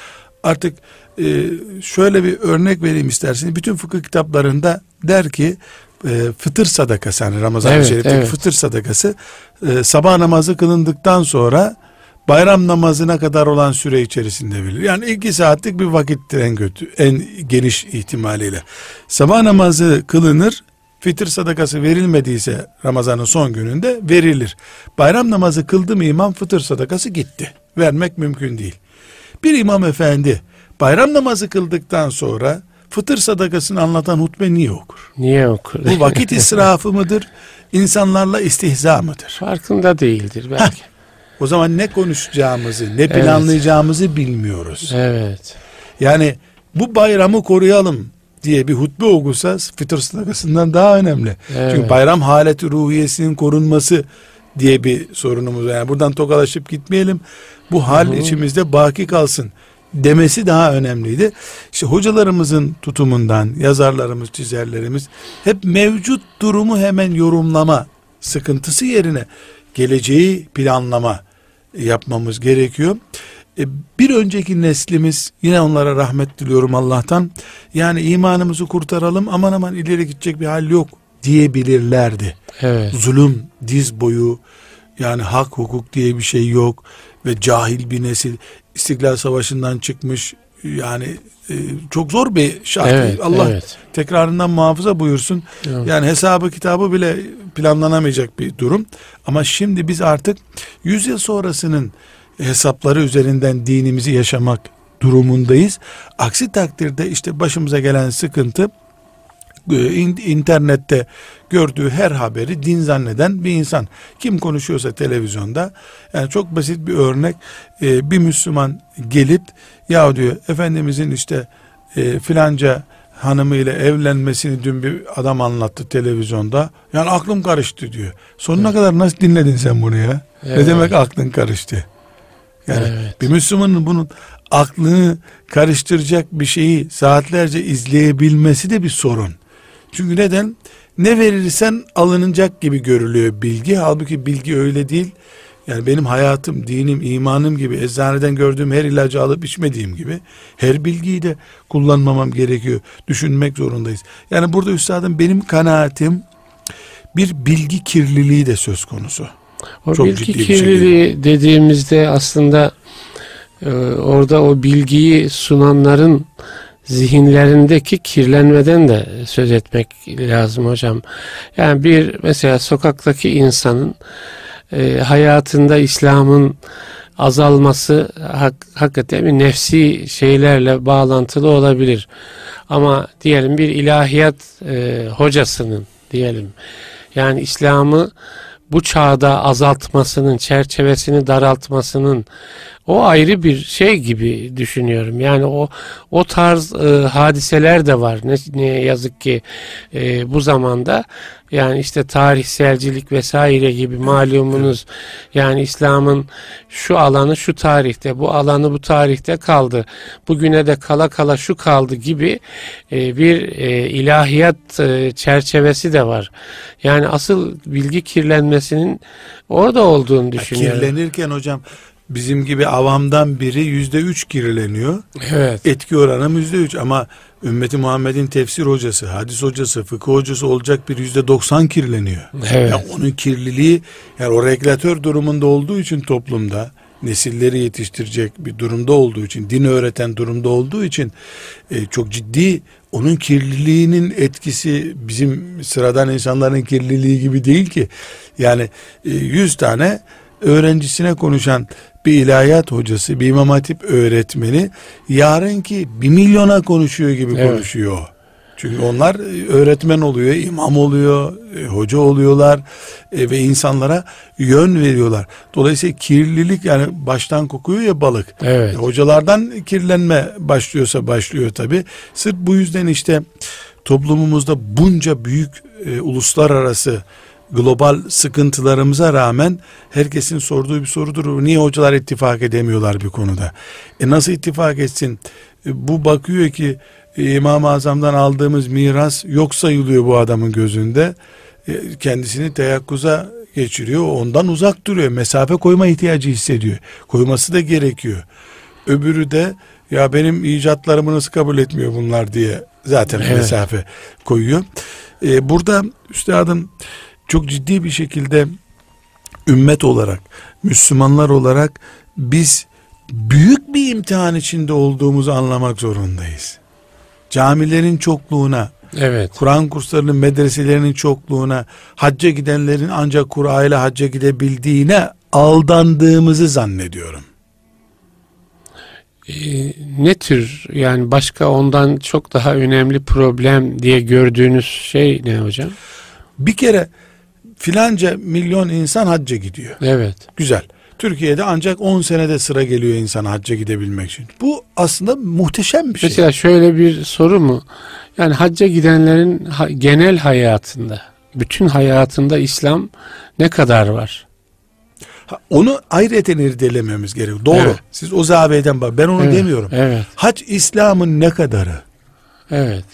Artık e, şöyle bir örnek vereyim isterseniz. Bütün fıkıh kitaplarında der ki e, fıtır sadakası hani Ramazan-ı evet, Şerif'teki evet. fıtır sadakası e, sabah namazı kılındıktan sonra bayram namazına kadar olan süre içerisinde verilir. Yani iki saatlik bir vakittir en kötü, en geniş ihtimaliyle. Sabah namazı kılınır, fitir sadakası verilmediyse Ramazan'ın son gününde verilir. Bayram namazı kıldı mı imam fıtır sadakası gitti. Vermek mümkün değil. Bir imam efendi bayram namazı kıldıktan sonra fıtır sadakasını anlatan hutbe niye okur? Niye okur? Bu vakit israfı mıdır? İnsanlarla istihza mıdır? Farkında değildir belki. Heh, o zaman ne konuşacağımızı, ne planlayacağımızı evet. bilmiyoruz. Evet. Yani bu bayramı koruyalım diye bir hutbe okusa fıtır sadakasından daha önemli. Evet. Çünkü bayram haleti ruhiyesinin korunması diye bir sorunumuz var. Yani buradan tokalaşıp gitmeyelim. Bu hal Hı-hı. içimizde baki kalsın demesi daha önemliydi. İşte hocalarımızın tutumundan, yazarlarımız, çizerlerimiz hep mevcut durumu hemen yorumlama sıkıntısı yerine geleceği planlama yapmamız gerekiyor. E, bir önceki neslimiz yine onlara rahmet diliyorum Allah'tan. Yani imanımızı kurtaralım aman aman ileri gidecek bir hal yok diyebilirlerdi. Evet. Zulüm diz boyu yani hak hukuk diye bir şey yok ve cahil bir nesil İstiklal Savaşı'ndan çıkmış yani e, çok zor bir şart. Evet, Allah evet. tekrarından muhafaza buyursun. Evet. Yani hesabı kitabı bile planlanamayacak bir durum. Ama şimdi biz artık 100 yıl sonrasının hesapları üzerinden dinimizi yaşamak durumundayız. Aksi takdirde işte başımıza gelen sıkıntı internette gördüğü her haberi din zanneden bir insan. Kim konuşuyorsa televizyonda yani çok basit bir örnek e, bir Müslüman gelip ya diyor Efendimizin işte e, filanca hanımıyla evlenmesini dün bir adam anlattı televizyonda. Yani aklım karıştı diyor. Sonuna evet. kadar nasıl dinledin sen bunu ya? Evet. Ne demek aklın karıştı? Yani evet. bir Müslümanın bunun aklını karıştıracak bir şeyi saatlerce izleyebilmesi de bir sorun. Çünkü neden? Ne verirsen alınacak gibi görülüyor bilgi. Halbuki bilgi öyle değil. Yani benim hayatım, dinim, imanım gibi eczaneden gördüğüm her ilacı alıp içmediğim gibi her bilgiyi de kullanmamam gerekiyor. Düşünmek zorundayız. Yani burada üstadım benim kanaatim bir bilgi kirliliği de söz konusu. O Çok bilgi kirliliği şey dediğimizde aslında e, orada o bilgiyi sunanların zihinlerindeki kirlenmeden de söz etmek lazım hocam. Yani bir mesela sokaktaki insanın e, hayatında İslam'ın azalması hak, hakikaten bir nefsi şeylerle bağlantılı olabilir. Ama diyelim bir ilahiyat e, hocasının diyelim yani İslam'ı bu çağda azaltmasının, çerçevesini daraltmasının o ayrı bir şey gibi düşünüyorum. Yani o o tarz e, hadiseler de var. Ne, ne yazık ki e, bu zamanda yani işte tarihselcilik vesaire gibi malumunuz yani İslam'ın şu alanı şu tarihte bu alanı bu tarihte kaldı bugüne de kala kala şu kaldı gibi e, bir e, ilahiyat e, çerçevesi de var yani asıl bilgi kirlenmesinin orada olduğunu düşünüyorum. Kirlenirken hocam bizim gibi avamdan biri yüzde üç kirleniyor. Evet. Etki oranı yüzde üç ama ümmeti Muhammed'in tefsir hocası, hadis hocası, fıkıh hocası olacak bir yüzde doksan kirleniyor. Evet. Yani onun kirliliği yani o regülatör durumunda olduğu için toplumda nesilleri yetiştirecek bir durumda olduğu için, din öğreten durumda olduğu için e, çok ciddi onun kirliliğinin etkisi bizim sıradan insanların kirliliği gibi değil ki. Yani e, 100 tane öğrencisine konuşan bir ilahiyat hocası, bir imam hatip öğretmeni yarınki bir milyona konuşuyor gibi evet. konuşuyor. Çünkü onlar e, öğretmen oluyor, imam oluyor, e, hoca oluyorlar e, ve insanlara yön veriyorlar. Dolayısıyla kirlilik yani baştan kokuyor ya balık. Evet. Hocalardan kirlenme başlıyorsa başlıyor tabi. Sırf bu yüzden işte toplumumuzda bunca büyük e, uluslararası global sıkıntılarımıza rağmen herkesin sorduğu bir sorudur. Niye hocalar ittifak edemiyorlar bir konuda? E nasıl ittifak etsin? E, bu bakıyor ki e, İmam-ı Azam'dan aldığımız miras yok sayılıyor bu adamın gözünde. E, kendisini teyakkuza geçiriyor. Ondan uzak duruyor. Mesafe koyma ihtiyacı hissediyor. Koyması da gerekiyor. Öbürü de ya benim icatlarımı nasıl kabul etmiyor bunlar diye zaten evet. mesafe koyuyor. Ee, burada üstadım çok ciddi bir şekilde ümmet olarak, Müslümanlar olarak biz büyük bir imtihan içinde olduğumuzu anlamak zorundayız. Camilerin çokluğuna, evet. Kur'an kurslarının, medreselerinin çokluğuna, hacca gidenlerin ancak Kur'an ile hacca gidebildiğine aldandığımızı zannediyorum. Ee, ne tür yani başka ondan çok daha önemli problem diye gördüğünüz şey ne hocam? Bir kere filanca milyon insan hacca gidiyor. Evet. Güzel. Türkiye'de ancak 10 senede sıra geliyor insan hacca gidebilmek için. Bu aslında muhteşem bir şey. Mesela şöyle bir soru mu? Yani hacca gidenlerin genel hayatında, bütün hayatında İslam ne kadar var? Onu ayrıca irdelememiz gerekiyor. Doğru. Evet. Siz o zaviyeden bak. Ben onu evet. demiyorum. Evet. Hac İslam'ın ne kadarı? Evet.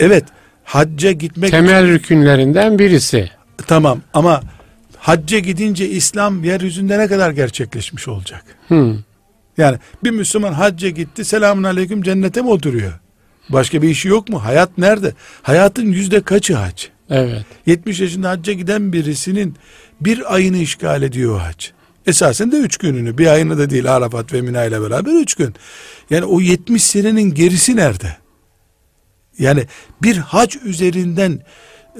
Evet. Hacca gitmek temel için... rükünlerinden birisi. Tamam ama hacca gidince İslam yeryüzünde ne kadar gerçekleşmiş olacak? Hmm. Yani bir Müslüman hacca gitti selamun aleyküm cennete mi oturuyor? Başka bir işi yok mu? Hayat nerede? Hayatın yüzde kaçı hac? Evet. 70 yaşında hacca giden birisinin bir ayını işgal ediyor hac. Esasen de üç gününü. Bir ayını da değil Arafat ve Mina ile beraber üç gün. Yani o 70 senenin gerisi nerede? Yani bir hac üzerinden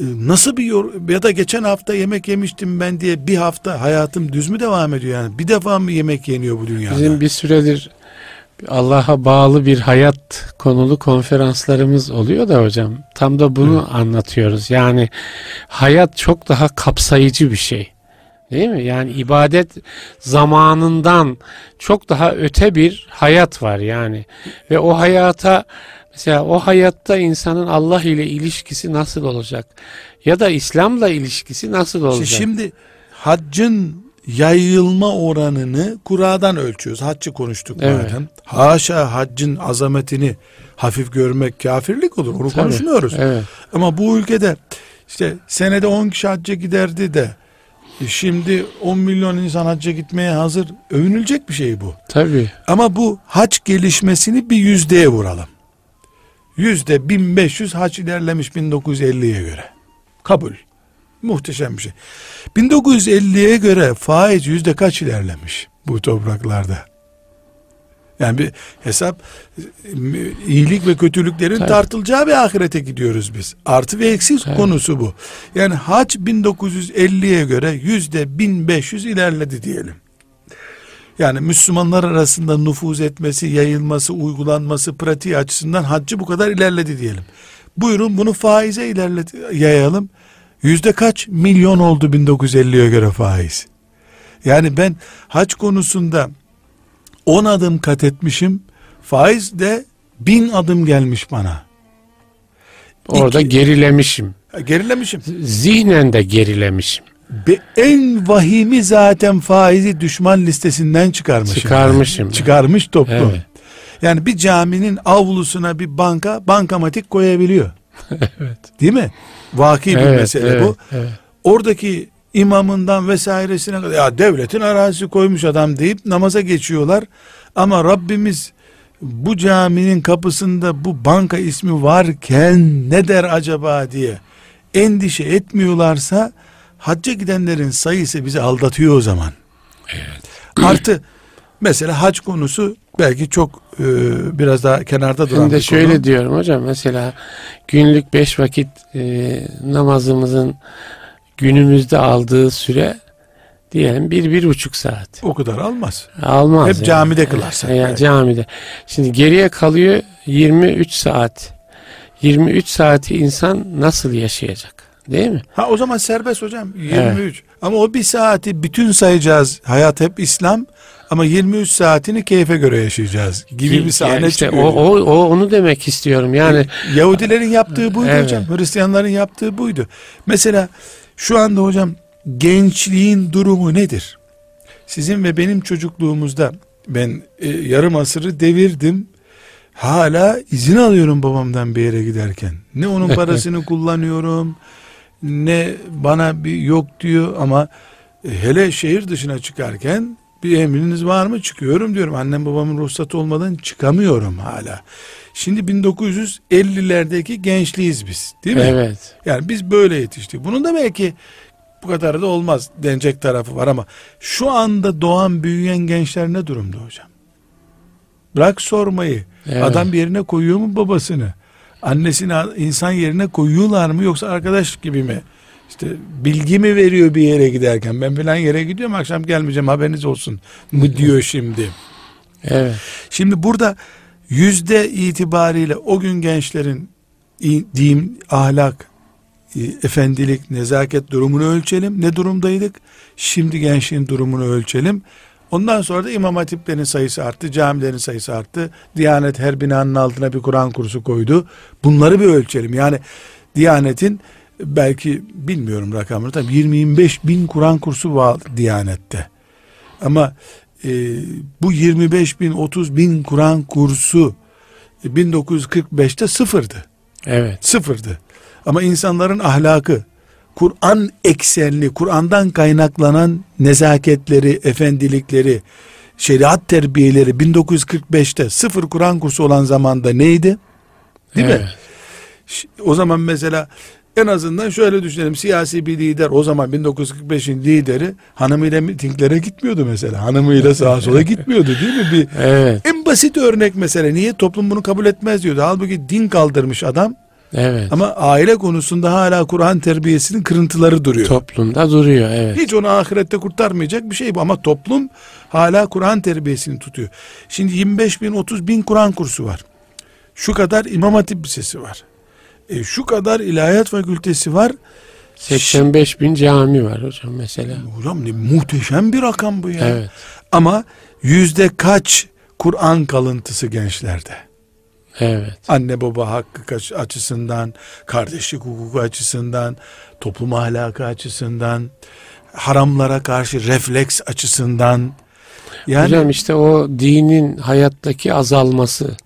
nasıl bir yor ya da geçen hafta yemek yemiştim ben diye bir hafta hayatım düz mü devam ediyor yani bir defa mı yemek yeniyor bu dünyada? Bizim bir süredir Allah'a bağlı bir hayat konulu konferanslarımız oluyor da hocam tam da bunu evet. anlatıyoruz yani hayat çok daha kapsayıcı bir şey Değil mi? Yani ibadet zamanından çok daha öte bir hayat var yani. Ve o hayata mesela o hayatta insanın Allah ile ilişkisi nasıl olacak? Ya da İslam'la ilişkisi nasıl olacak? Şimdi haccın yayılma oranını kuradan ölçüyoruz. Haccı konuştuk evet. madem. Haşa haccın azametini hafif görmek kafirlik olur. Onu Tabii, konuşmuyoruz. Evet. Ama bu ülkede işte senede 10 kişi hacca giderdi de şimdi 10 milyon insan hacca gitmeye hazır. Övünülecek bir şey bu. Tabii. Ama bu hac gelişmesini bir yüzdeye vuralım. Yüzde 1500 hac ilerlemiş 1950'ye göre. Kabul. Muhteşem bir şey. 1950'ye göre faiz yüzde kaç ilerlemiş bu topraklarda? Yani bir hesap iyilik ve kötülüklerin Tabii. tartılacağı bir ahirete gidiyoruz biz. Artı ve eksi Tabii. konusu bu. Yani hac 1950'ye göre yüzde 1500 ilerledi diyelim. Yani Müslümanlar arasında nüfuz etmesi, yayılması, uygulanması, pratiği açısından haccı bu kadar ilerledi diyelim. Buyurun bunu faize ilerledi, yayalım. Yüzde kaç milyon oldu 1950'ye göre faiz? Yani ben hac konusunda 10 adım kat etmişim. Faiz de bin adım gelmiş bana. Orada İki, gerilemişim. Gerilemişim. Zihnen de gerilemişim. Be, en vahimi zaten faizi düşman listesinden çıkarmışım. Çıkarmışım. Yani. Çıkarmış toplum. Evet. Yani bir caminin avlusuna bir banka bankamatik koyabiliyor. *laughs* evet. Değil mi? Vaki bir evet, mesele evet, bu. Evet. Oradaki imamından vesairesine kadar ya devletin arazisi koymuş adam deyip namaza geçiyorlar. Ama Rabbimiz bu caminin kapısında bu banka ismi varken ne der acaba diye endişe etmiyorlarsa hacca gidenlerin sayısı bizi aldatıyor o zaman. Evet. Artı mesela hac konusu belki çok e, biraz daha kenarda duran Şimdi de şöyle konu. diyorum hocam mesela günlük beş vakit e, namazımızın günümüzde aldığı süre diyelim bir, bir buçuk saat. O kadar almaz. Almaz. Hep yani. camide kılarsak. Yani, yani camide. Şimdi geriye kalıyor 23 saat. 23 saati insan nasıl yaşayacak? Değil mi? Ha o zaman serbest hocam 23. Evet. Ama o bir saati bütün sayacağız. Hayat hep İslam. Ama 23 saatini keyfe göre yaşayacağız gibi bir sahne yani işte çıkıyor. O, o, o onu demek istiyorum. Yani Yahudilerin yaptığı buydu evet. hocam. Hristiyanların yaptığı buydu. Mesela şu anda hocam gençliğin durumu nedir? Sizin ve benim çocukluğumuzda ben e, yarım asırı devirdim. Hala izin alıyorum babamdan bir yere giderken. Ne onun parasını *laughs* kullanıyorum ne bana bir yok diyor ama e, hele şehir dışına çıkarken bir emriniz var mı çıkıyorum diyorum. Annem babamın ruhsatı olmadan çıkamıyorum hala. Şimdi 1950'lerdeki gençliğiz biz değil mi? Evet. Yani biz böyle yetiştik. Bunun da belki bu kadar da olmaz denecek tarafı var ama şu anda doğan büyüyen gençler ne durumda hocam? Bırak sormayı. Evet. Adam bir yerine koyuyor mu babasını? Annesini insan yerine koyuyorlar mı yoksa arkadaş gibi mi? İşte bilgi mi veriyor bir yere giderken ben filan yere gidiyorum akşam gelmeyeceğim haberiniz olsun mu *laughs* diyor şimdi. Evet. Şimdi burada yüzde itibariyle o gün gençlerin diyeyim ahlak, efendilik, nezaket durumunu ölçelim. Ne durumdaydık? Şimdi gençliğin durumunu ölçelim. Ondan sonra da imam hatiplerin sayısı arttı, camilerin sayısı arttı. Diyanet her binanın altına bir Kur'an kursu koydu. Bunları bir ölçelim. Yani Diyanet'in belki bilmiyorum rakamını tabi 20-25 bin Kur'an kursu var Diyanet'te. Ama e, bu 25 bin 30 bin Kur'an kursu 1945'te e, sıfırdı. Evet. Sıfırdı. Ama insanların ahlakı, Kur'an eksenli, Kur'an'dan kaynaklanan nezaketleri, efendilikleri, şeriat terbiyeleri 1945'te sıfır Kur'an kursu olan zamanda neydi? Değil evet. mi? O zaman mesela en azından şöyle düşünelim. Siyasi bir lider o zaman 1945'in lideri hanımıyla mitinglere gitmiyordu mesela. Hanımıyla sağa sola gitmiyordu değil mi? Bir, *laughs* evet. En basit örnek mesela. Niye? Toplum bunu kabul etmez diyordu. Halbuki din kaldırmış adam. Evet. Ama aile konusunda hala Kur'an terbiyesinin kırıntıları duruyor. Toplumda duruyor evet. Hiç onu ahirette kurtarmayacak bir şey bu ama toplum hala Kur'an terbiyesini tutuyor. Şimdi 25 bin 30 bin Kur'an kursu var. Şu kadar İmam Hatip Lisesi var. E, şu kadar ilahiyat fakültesi var. 85 bin cami var hocam mesela. Hocam ne muhteşem bir rakam bu ya. Evet. Ama yüzde kaç Kur'an kalıntısı gençlerde? Evet. Anne baba hakkı açısından, kardeşlik hukuku açısından, toplum ahlakı açısından, haramlara karşı refleks açısından. Yani, Hocam işte o dinin hayattaki azalması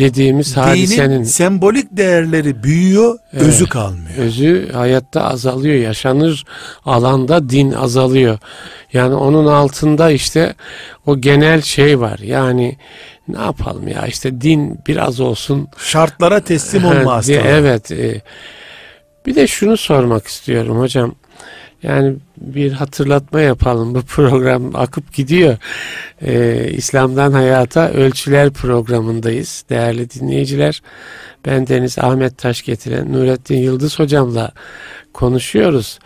dediğimiz dinin hadisenin sembolik değerleri büyüyor, evet, özü kalmıyor. Özü hayatta azalıyor. Yaşanır alanda din azalıyor. Yani onun altında işte o genel şey var. Yani ne yapalım ya işte din biraz olsun şartlara teslim olma hastalığı. Evet. E, bir de şunu sormak istiyorum hocam. Yani bir hatırlatma yapalım. Bu program akıp gidiyor. Ee, İslam'dan Hayata Ölçüler programındayız. Değerli dinleyiciler. Ben Deniz Ahmet Taş getiren Nurettin Yıldız hocamla konuşuyoruz.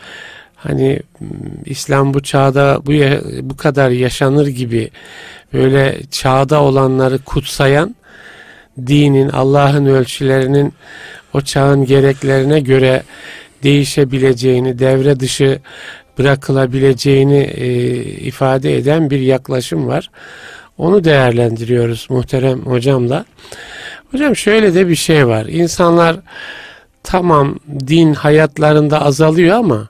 Hani İslam bu çağda bu bu kadar yaşanır gibi böyle çağda olanları kutsayan dinin Allah'ın ölçülerinin o çağın gereklerine göre değişebileceğini, devre dışı bırakılabileceğini e, ifade eden bir yaklaşım var. Onu değerlendiriyoruz muhterem hocamla. Hocam şöyle de bir şey var. İnsanlar tamam din hayatlarında azalıyor ama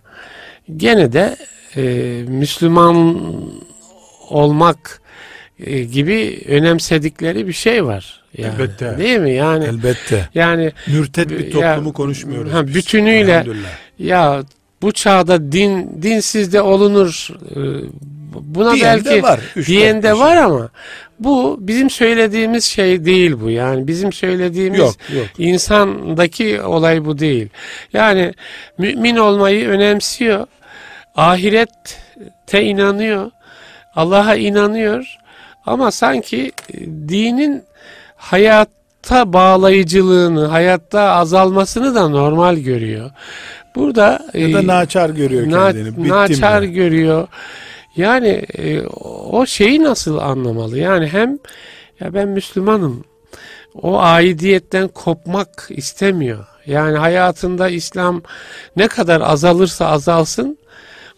gene de e, Müslüman olmak e, gibi önemsedikleri bir şey var. Yani, Elbette. Değil mi? Yani Elbette. Yani mürtet bir toplumu ya, konuşmuyoruz. Ha, bütünüyle ya bu çağda din dinsiz de olunur. E, buna diyen belki de var, diyen de var ama bu bizim söylediğimiz şey değil bu. Yani bizim söylediğimiz yok, yok. insandaki olay bu değil. Yani mümin olmayı önemsiyor. Ahirette inanıyor. Allah'a inanıyor. Ama sanki e, dinin hayatta bağlayıcılığını, hayatta azalmasını da normal görüyor. Burada ya da e, naçar görüyor na, kendini. naçar mi? görüyor. Yani e, o şeyi nasıl anlamalı? Yani hem ya ben Müslümanım. O aidiyetten kopmak istemiyor. Yani hayatında İslam ne kadar azalırsa azalsın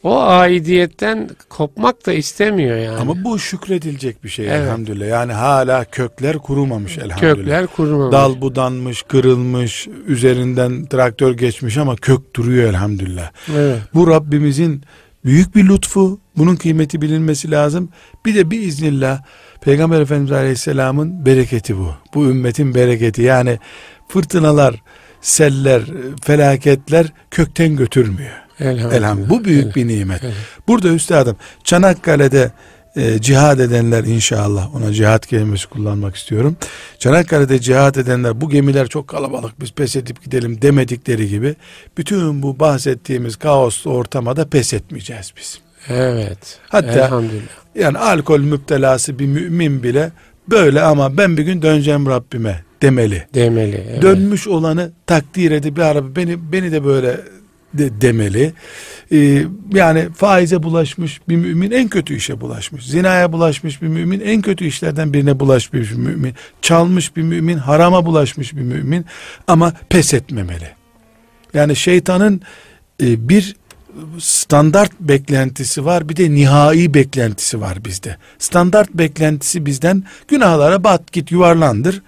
o aidiyetten kopmak da istemiyor yani. Ama bu şükredilecek bir şey evet. elhamdülillah. Yani hala kökler kurumamış elhamdülillah. Kökler kurumamış. Dal budanmış, kırılmış, üzerinden traktör geçmiş ama kök duruyor elhamdülillah. Evet. Bu Rabbimizin büyük bir lütfu. Bunun kıymeti bilinmesi lazım. Bir de bir iznillah Peygamber Efendimiz Aleyhisselam'ın bereketi bu. Bu ümmetin bereketi. Yani fırtınalar, seller, felaketler kökten götürmüyor. Elhamdülillah. Elhamdülillah. Bu büyük Elhamdülillah. bir nimet. Elhamdülillah. Burada üstadım Çanakkale'de e, cihad edenler inşallah ona cihad kelimesi kullanmak istiyorum. Çanakkale'de cihad edenler bu gemiler çok kalabalık biz pes edip gidelim demedikleri gibi bütün bu bahsettiğimiz kaoslu ortama da pes etmeyeceğiz biz. Evet. Hatta yani alkol müptelası bir mümin bile böyle ama ben bir gün döneceğim Rabbime demeli. Demeli. Evet. Dönmüş olanı takdir edip bir araba beni beni de böyle de demeli. Ee, yani faize bulaşmış bir mümin en kötü işe bulaşmış. Zinaya bulaşmış bir mümin en kötü işlerden birine bulaşmış bir mümin. Çalmış bir mümin, harama bulaşmış bir mümin ama pes etmemeli. Yani şeytanın e, bir standart beklentisi var bir de nihai beklentisi var bizde. Standart beklentisi bizden günahlara bat git yuvarlandır.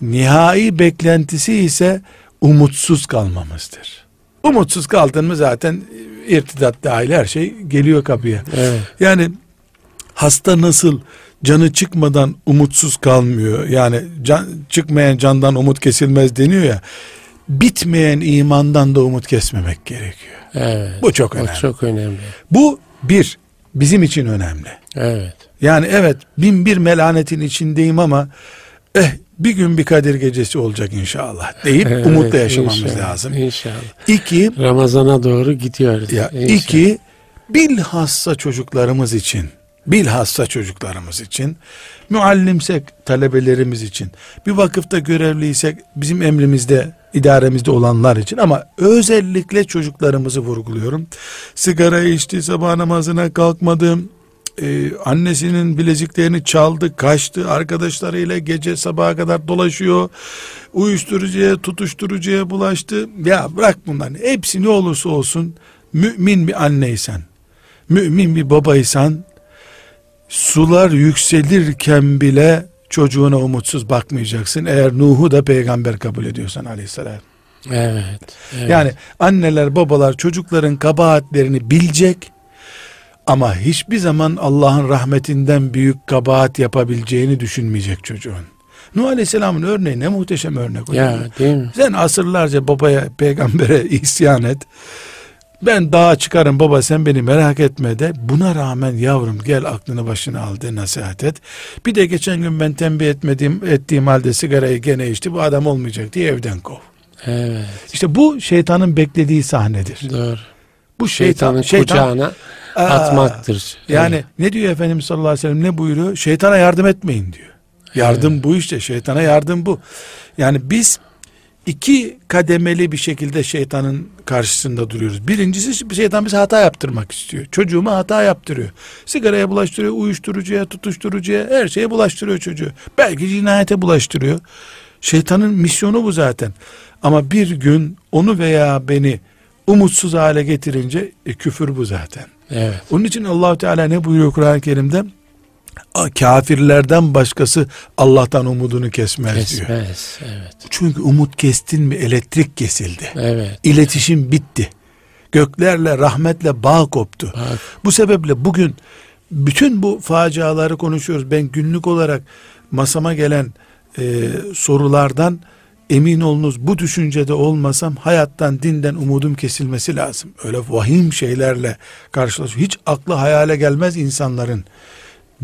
Nihai beklentisi ise umutsuz kalmamızdır. Umutsuz kaldın mı zaten irtidat dahil her şey geliyor kapıya. Evet. Yani hasta nasıl canı çıkmadan umutsuz kalmıyor. Yani can, çıkmayan candan umut kesilmez deniyor ya. Bitmeyen imandan da umut kesmemek gerekiyor. Evet. Bu çok önemli. Bu çok önemli. Bu bir bizim için önemli. Evet. Yani evet bin bir melanetin içindeyim ama eh bir gün bir Kadir gecesi olacak inşallah deyip evet, umutla yaşamamız inşallah, lazım. İnşallah. İki, Ramazana doğru gidiyoruz. Ya, inşallah. iki, bilhassa çocuklarımız için, bilhassa çocuklarımız için, muallimsek talebelerimiz için, bir vakıfta görevliysek bizim emrimizde, idaremizde olanlar için ama özellikle çocuklarımızı vurguluyorum. Sigara içti, sabah namazına kalkmadım, e, annesinin bileziklerini çaldı, kaçtı, arkadaşlarıyla gece sabaha kadar dolaşıyor, uyuşturucuya, tutuşturucuya bulaştı. Ya bırak bunları. Hepsi ne olursa olsun mümin bir anneysen, mümin bir babaysan, sular yükselirken bile çocuğuna umutsuz bakmayacaksın. Eğer Nuh'u da peygamber kabul ediyorsan aleyhisselam. Evet, evet. Yani anneler babalar çocukların kabahatlerini bilecek ama hiçbir zaman Allah'ın rahmetinden büyük kabahat yapabileceğini düşünmeyecek çocuğun. Nuh Aleyhisselam'ın örneği ne muhteşem örnek. Ya değil mi? Sen asırlarca babaya, peygambere *laughs* isyan et. Ben dağa çıkarım baba sen beni merak etme de buna rağmen yavrum gel aklını başına al de nasihat et. Bir de geçen gün ben tembih etmediğim ettiğim halde sigarayı gene içti bu adam olmayacak diye evden kov. Evet. İşte bu şeytanın beklediği sahnedir. Doğru. Bu şeytan, Şeytanın şeytan kucağına Aa, atmaktır. Yani Evet. ne diyor Efendimiz sallallahu aleyhi ve sellem ne buyuruyor? Şeytana yardım etmeyin diyor. Yardım bu işte şeytana yardım bu. Yani biz iki kademeli bir şekilde şeytanın karşısında duruyoruz. Birincisi şeytan bize hata yaptırmak istiyor. Çocuğuma hata yaptırıyor. Sigaraya bulaştırıyor, uyuşturucuya, tutuşturucuya, her şeye bulaştırıyor çocuğu. Belki cinayete bulaştırıyor. Şeytanın misyonu bu zaten. Ama bir gün onu veya beni umutsuz hale getirince e, küfür bu zaten. Evet. Onun için Allahu Teala ne buyuruyor Kur'an-ı Kerim'de? Kafirlerden başkası Allah'tan umudunu kesmez diyor. Kesmez. Evet. Çünkü umut kestin mi elektrik kesildi. Evet. İletişim bitti. Göklerle rahmetle bağ koptu. Bak. Bu sebeple bugün bütün bu faciaları konuşuyoruz. Ben günlük olarak masama gelen e, sorulardan emin olunuz bu düşüncede olmasam hayattan dinden umudum kesilmesi lazım. Öyle vahim şeylerle karşılaşıyor. Hiç aklı hayale gelmez insanların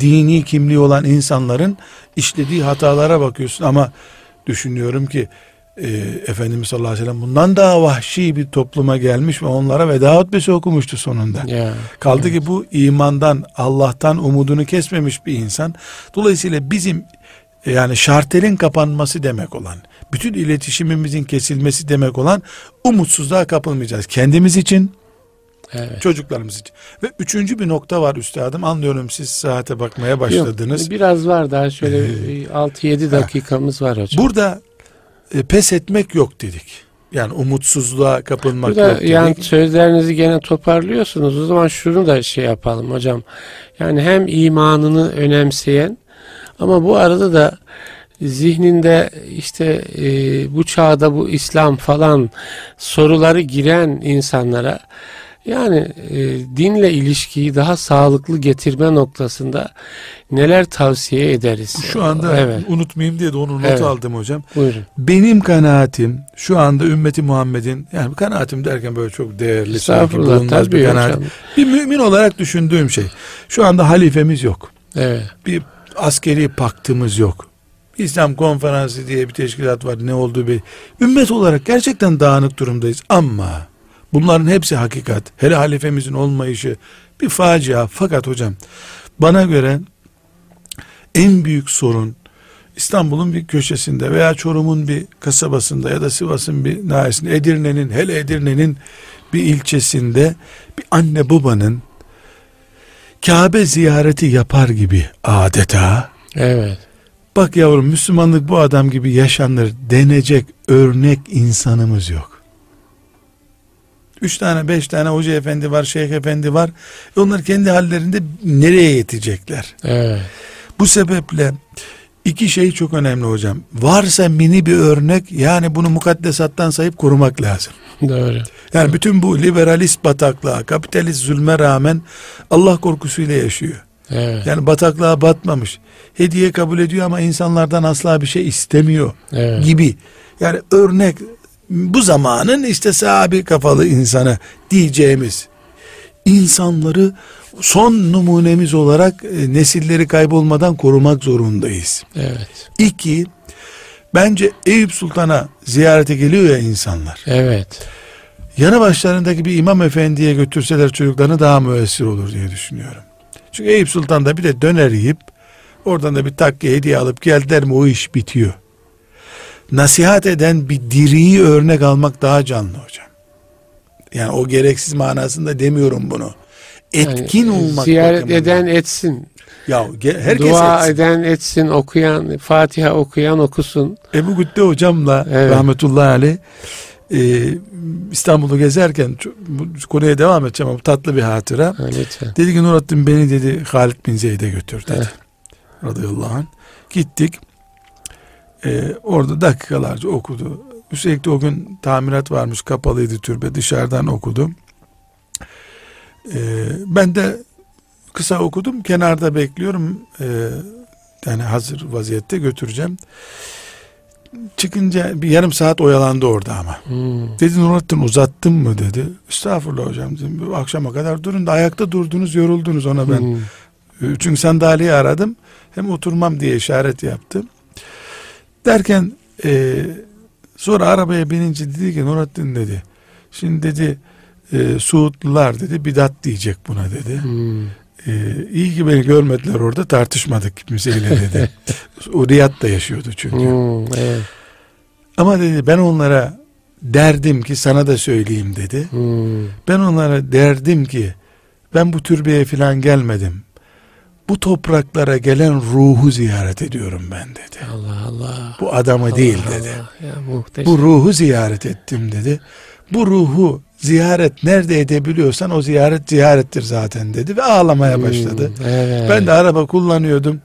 dini kimliği olan insanların işlediği hatalara bakıyorsun ama düşünüyorum ki e, Efendimiz sallallahu aleyhi ve sellem bundan daha vahşi bir topluma gelmiş ve onlara veda hutbesi okumuştu sonunda. Ya. Kaldı ki bu imandan Allah'tan umudunu kesmemiş bir insan. Dolayısıyla bizim yani şartelin kapanması demek olan, bütün iletişimimizin kesilmesi demek olan umutsuzluğa kapılmayacağız. Kendimiz için, Evet. çocuklarımız için. Ve üçüncü bir nokta var üstadım. Anlıyorum siz saate bakmaya başladınız. Yok, biraz var daha şöyle *laughs* 6-7 dakikamız var hocam. Burada e, pes etmek yok dedik. Yani umutsuzluğa kapılmak Burada yok dedik. yani sözlerinizi gene toparlıyorsunuz. O zaman şunu da şey yapalım hocam. Yani hem imanını önemseyen ama bu arada da zihninde işte e, bu çağda bu İslam falan soruları giren insanlara yani e, dinle ilişkiyi daha sağlıklı getirme noktasında neler tavsiye ederiz? Şu anda evet, unutmayayım diye de onu not Evet. aldım hocam. buyurun. Benim kanaatim şu anda ümmeti Muhammed'in yani kanaatim derken böyle çok değerli sanki bulunmaz bir kanaat. hocam. Bir mümin olarak düşündüğüm şey. Şu anda halifemiz yok. Evet. Bir askeri paktımız yok. İslam konferansı diye bir teşkilat var ne olduğu bir ümmet olarak gerçekten dağınık durumdayız ama bunların hepsi hakikat. Hele halifemizin olmayışı bir facia fakat hocam bana göre en büyük sorun İstanbul'un bir köşesinde veya Çorum'un bir kasabasında ya da Sivas'ın bir nahiyesinde Edirne'nin hele Edirne'nin bir ilçesinde bir anne babanın Kabe ziyareti yapar gibi adeta Evet. Bak yavrum Müslümanlık bu adam gibi yaşanır denecek örnek insanımız yok. Üç tane beş tane hoca efendi var şeyh efendi var e onlar kendi hallerinde nereye yetecekler? Evet. Bu sebeple iki şey çok önemli hocam. Varsa mini bir örnek yani bunu mukaddesattan sayıp korumak lazım. Doğru. Yani bütün bu liberalist bataklığa, kapitalist zulme rağmen Allah korkusuyla yaşıyor. Evet. Yani bataklığa batmamış. Hediye kabul ediyor ama insanlardan asla bir şey istemiyor Evet. gibi. Yani örnek bu zamanın işte sahabi kafalı insanı diyeceğimiz insanları son numunemiz olarak e, nesilleri kaybolmadan korumak zorundayız. Evet. İki, bence Eyüp Sultan'a ziyarete geliyor ya insanlar. Evet. Yanı başlarındaki bir imam efendiye götürseler çocuklarını daha müessir olur diye düşünüyorum. Çünkü Eyüp Sultan'da bir de döner yiyip oradan da bir takke hediye alıp geldiler mi o iş bitiyor. Nasihat eden bir diriyi örnek almak daha canlı hocam. Yani o gereksiz manasında demiyorum bunu. etkin yani, olmak ziyaret bakımından. eden etsin. Ya herkes Dua etsin. eden etsin, okuyan, Fatiha okuyan okusun. Ebu Gütte hocamla Evet. rahmetullahi aleyh e, İstanbul'u gezerken bu konuya devam edeceğim ama bu tatlı bir hatıra. Ha, lütfen. Dedi ki Nurattin beni dedi Halid bin Zeyd'e götür dedi. Evet. Radıyallahu anh. Gittik. Ee, orada dakikalarca okudu. Üstelik de o gün tamirat varmış kapalıydı türbe dışarıdan okudu. Ee, ben de kısa okudum kenarda bekliyorum. Ee, yani hazır vaziyette götüreceğim. Çıkınca bir yarım saat oyalandı orada ama. Hmm. Dedi Nurattin uzattın mı dedi. Estağfurullah hocam dedim. "Bu Akşama kadar durun da ayakta durdunuz yoruldunuz ona ben. Hmm. Çünkü sandalyeyi aradım. Hem oturmam diye işaret yaptı. Derken e, sonra arabaya binince dedi ki Nurattin dedi. Şimdi dedi e, Suudlular dedi bidat diyecek buna dedi. Hmm. E, iyi ki beni görmediler orada tartışmadık kimseyle *laughs* dedi. o Riyad'da yaşıyordu çünkü. Hmm. Evet. Ama dedi ben onlara derdim ki sana da söyleyeyim dedi. Hmm. Ben onlara derdim ki ben bu türbeye filan gelmedim. Bu topraklara gelen ruhu ziyaret ediyorum ben dedi. Allah Allah. Bu adamı değil Allah dedi. Allah. Ya, muhteşem. Bu ruhu ziyaret ettim dedi. Bu ruhu ziyaret nerede edebiliyorsan o ziyaret ziyarettir zaten dedi ve ağlamaya Hmm, başladı. Evet. Ben de araba kullanıyordum.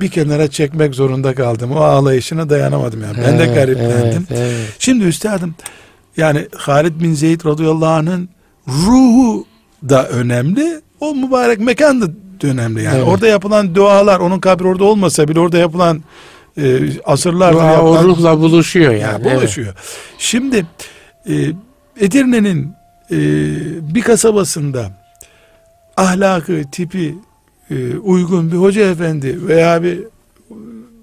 Bir kenara çekmek zorunda kaldım. O ağlayışına dayanamadım yani. Ben de Evet, gariplendim. Evet, evet. Şimdi üstadım yani Halid bin Zeyd radıyallahu anh'ın ruhu da önemli. O mübarek mekan da önemli yani. Evet. Orada yapılan dualar onun kabri orada olmasa bile orada yapılan e, asırlardır Dua o yapılan ruhla buluşuyor yani. yani evet. buluşuyor. Şimdi e, Edirne'nin e, bir kasabasında ahlakı, tipi e, uygun bir hoca efendi veya bir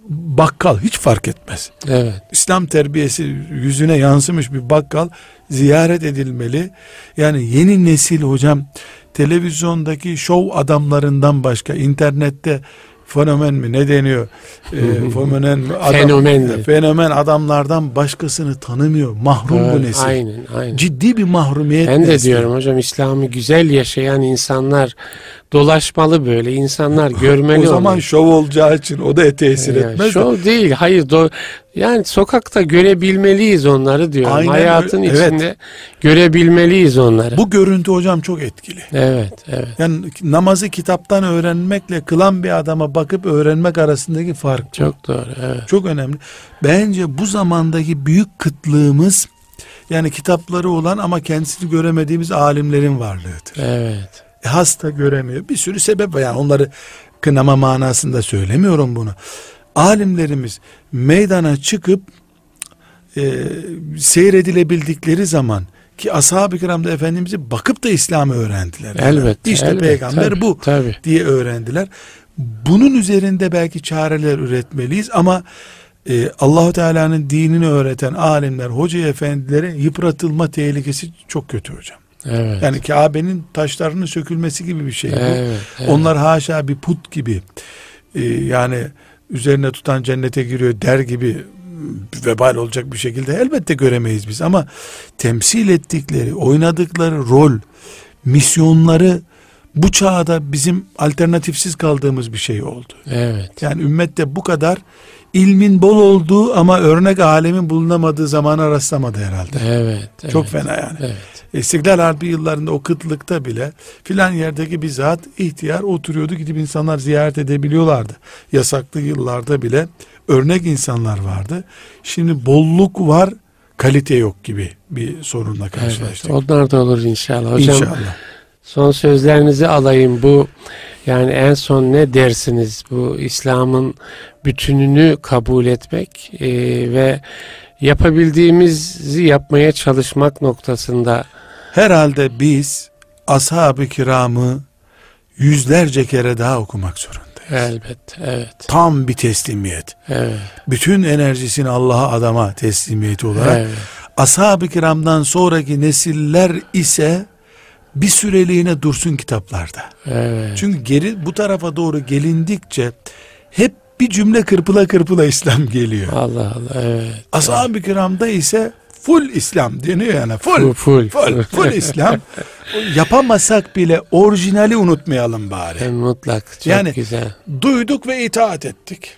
bakkal hiç fark etmez. Evet. İslam terbiyesi yüzüne yansımış bir bakkal ziyaret edilmeli. Yani yeni nesil hocam televizyondaki şov adamlarından başka internette fenomen mi ne deniyor? Ee, *laughs* fenomen mi? Adam. Fenomen adamlardan başkasını tanımıyor. Mahrum bu Evet, nesil. Aynen, aynen. Ciddi bir mahrumiyet Ben de nesli. diyorum hocam İslam'ı güzel yaşayan insanlar dolaşmalı böyle insanlar *laughs* O görmeli zaman onu. şov olacağı için o da tesir Yani etmez. de. şov değil hayır do yani sokakta görebilmeliyiz onları diyorum. Aynen Hayatın öyle, evet. içinde görebilmeliyiz onları. Bu görüntü hocam çok etkili. Evet evet. Yani namazı kitaptan öğrenmekle kılan bir adama bakıp öğrenmek arasındaki fark Çok doğru evet. çok önemli. Bence bu zamandaki büyük kıtlığımız yani kitapları olan ama kendisini göremediğimiz alimlerin varlığıdır. Evet. E, hasta göremiyor. Bir sürü sebep var. Yani onları kınama manasında söylemiyorum bunu. Alimlerimiz meydana çıkıp e, seyredilebildikleri zaman ki ashab-ı kiram da Efendimiz'i bakıp da İslam'ı öğrendiler. Elbette. İşte elbette, peygamber tabii, bu Tabii. diye öğrendiler. Bunun üzerinde belki çareler üretmeliyiz ama e, Allahu Teala'nın dinini öğreten alimler, hoca efendilere yıpratılma tehlikesi çok kötü hocam. Evet. Yani Kabe'nin taşlarının sökülmesi gibi bir şey bu. evet, evet. Onlar haşa bir put gibi e, yani üzerine tutan cennete giriyor der gibi bir vebal olacak bir şekilde elbette göremeyiz biz ama temsil ettikleri, oynadıkları rol, misyonları bu çağda bizim alternatifsiz kaldığımız bir şey oldu. Evet. Yani ümmette bu kadar ilmin bol olduğu ama örnek alemin bulunamadığı zamana rastlamadı herhalde. Evet. Çok evet, fena yani. Evet. İstiklal Harbi yıllarında o kıtlıkta bile filan yerdeki bir zat ihtiyar oturuyordu gidip insanlar ziyaret edebiliyorlardı. Yasaklı yıllarda bile örnek insanlar vardı. Şimdi bolluk var kalite yok gibi bir sorunla Evet. karşılaştık. Onlar da olur inşallah. Hocam İnşallah. son sözlerinizi alayım. Bu yani en son ne dersiniz? Bu İslam'ın bütününü kabul etmek e, ve yapabildiğimizi yapmaya çalışmak noktasında Herhalde biz ashab-ı kiramı yüzlerce kere daha okumak zorundayız. elbette evet Tam bir teslimiyet. evet Bütün enerjisini Allah'a adama teslimiyeti olarak evet ashab-ı kiramdan sonraki nesiller ise bir süreliğine dursun kitaplarda. evet Çünkü geri bu tarafa doğru gelindikçe hep bir cümle kırpıla kırpıla İslam geliyor. Allah Allah evet Ashab-ı kiramda ise full İslam deniyor yani full Full, full. full, full *laughs* İslam yapamasak bile orijinali unutmayalım bari. En mutlak. Çok Yani güzel. Duyduk ve itaat ettik.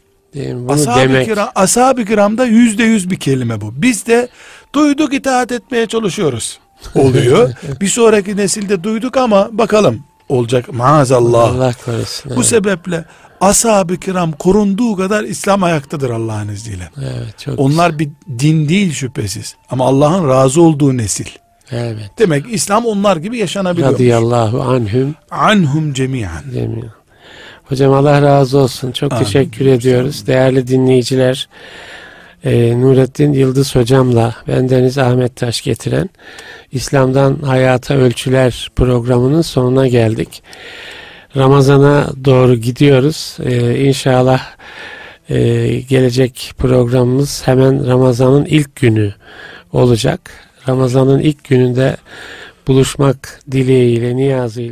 Kiram, ashab-ı kiramda yüzde yüz bir kelime bu. Biz de duyduk itaat etmeye çalışıyoruz. Oluyor. bir sonraki nesilde duyduk ama bakalım olacak maazallah. Allah korusun. Bu evet. sebeple ashab-ı kiram korunduğu kadar İslam ayaktadır Allah'ın izniyle. Evet, çok Onlar bir din değil şüphesiz. Ama Allah'ın razı olduğu nesil. güzel. Evet. Demek İslam onlar gibi yaşanabiliyor. Radıyallahu anhum. Anhum cemiyen. Cemil. Hocam Allah razı olsun. Çok Amin. teşekkür ediyoruz. Değerli dinleyiciler, e, Nurettin Yıldız hocamla bendeniz Ahmet Taş getiren İslam'dan Hayata Ölçüler programının sonuna geldik. Ramazana doğru gidiyoruz. E, inşallah e, gelecek programımız hemen Ramazan'ın ilk günü olacak. Ramazan'ın ilk gününde buluşmak dileğiyle, niyazıyla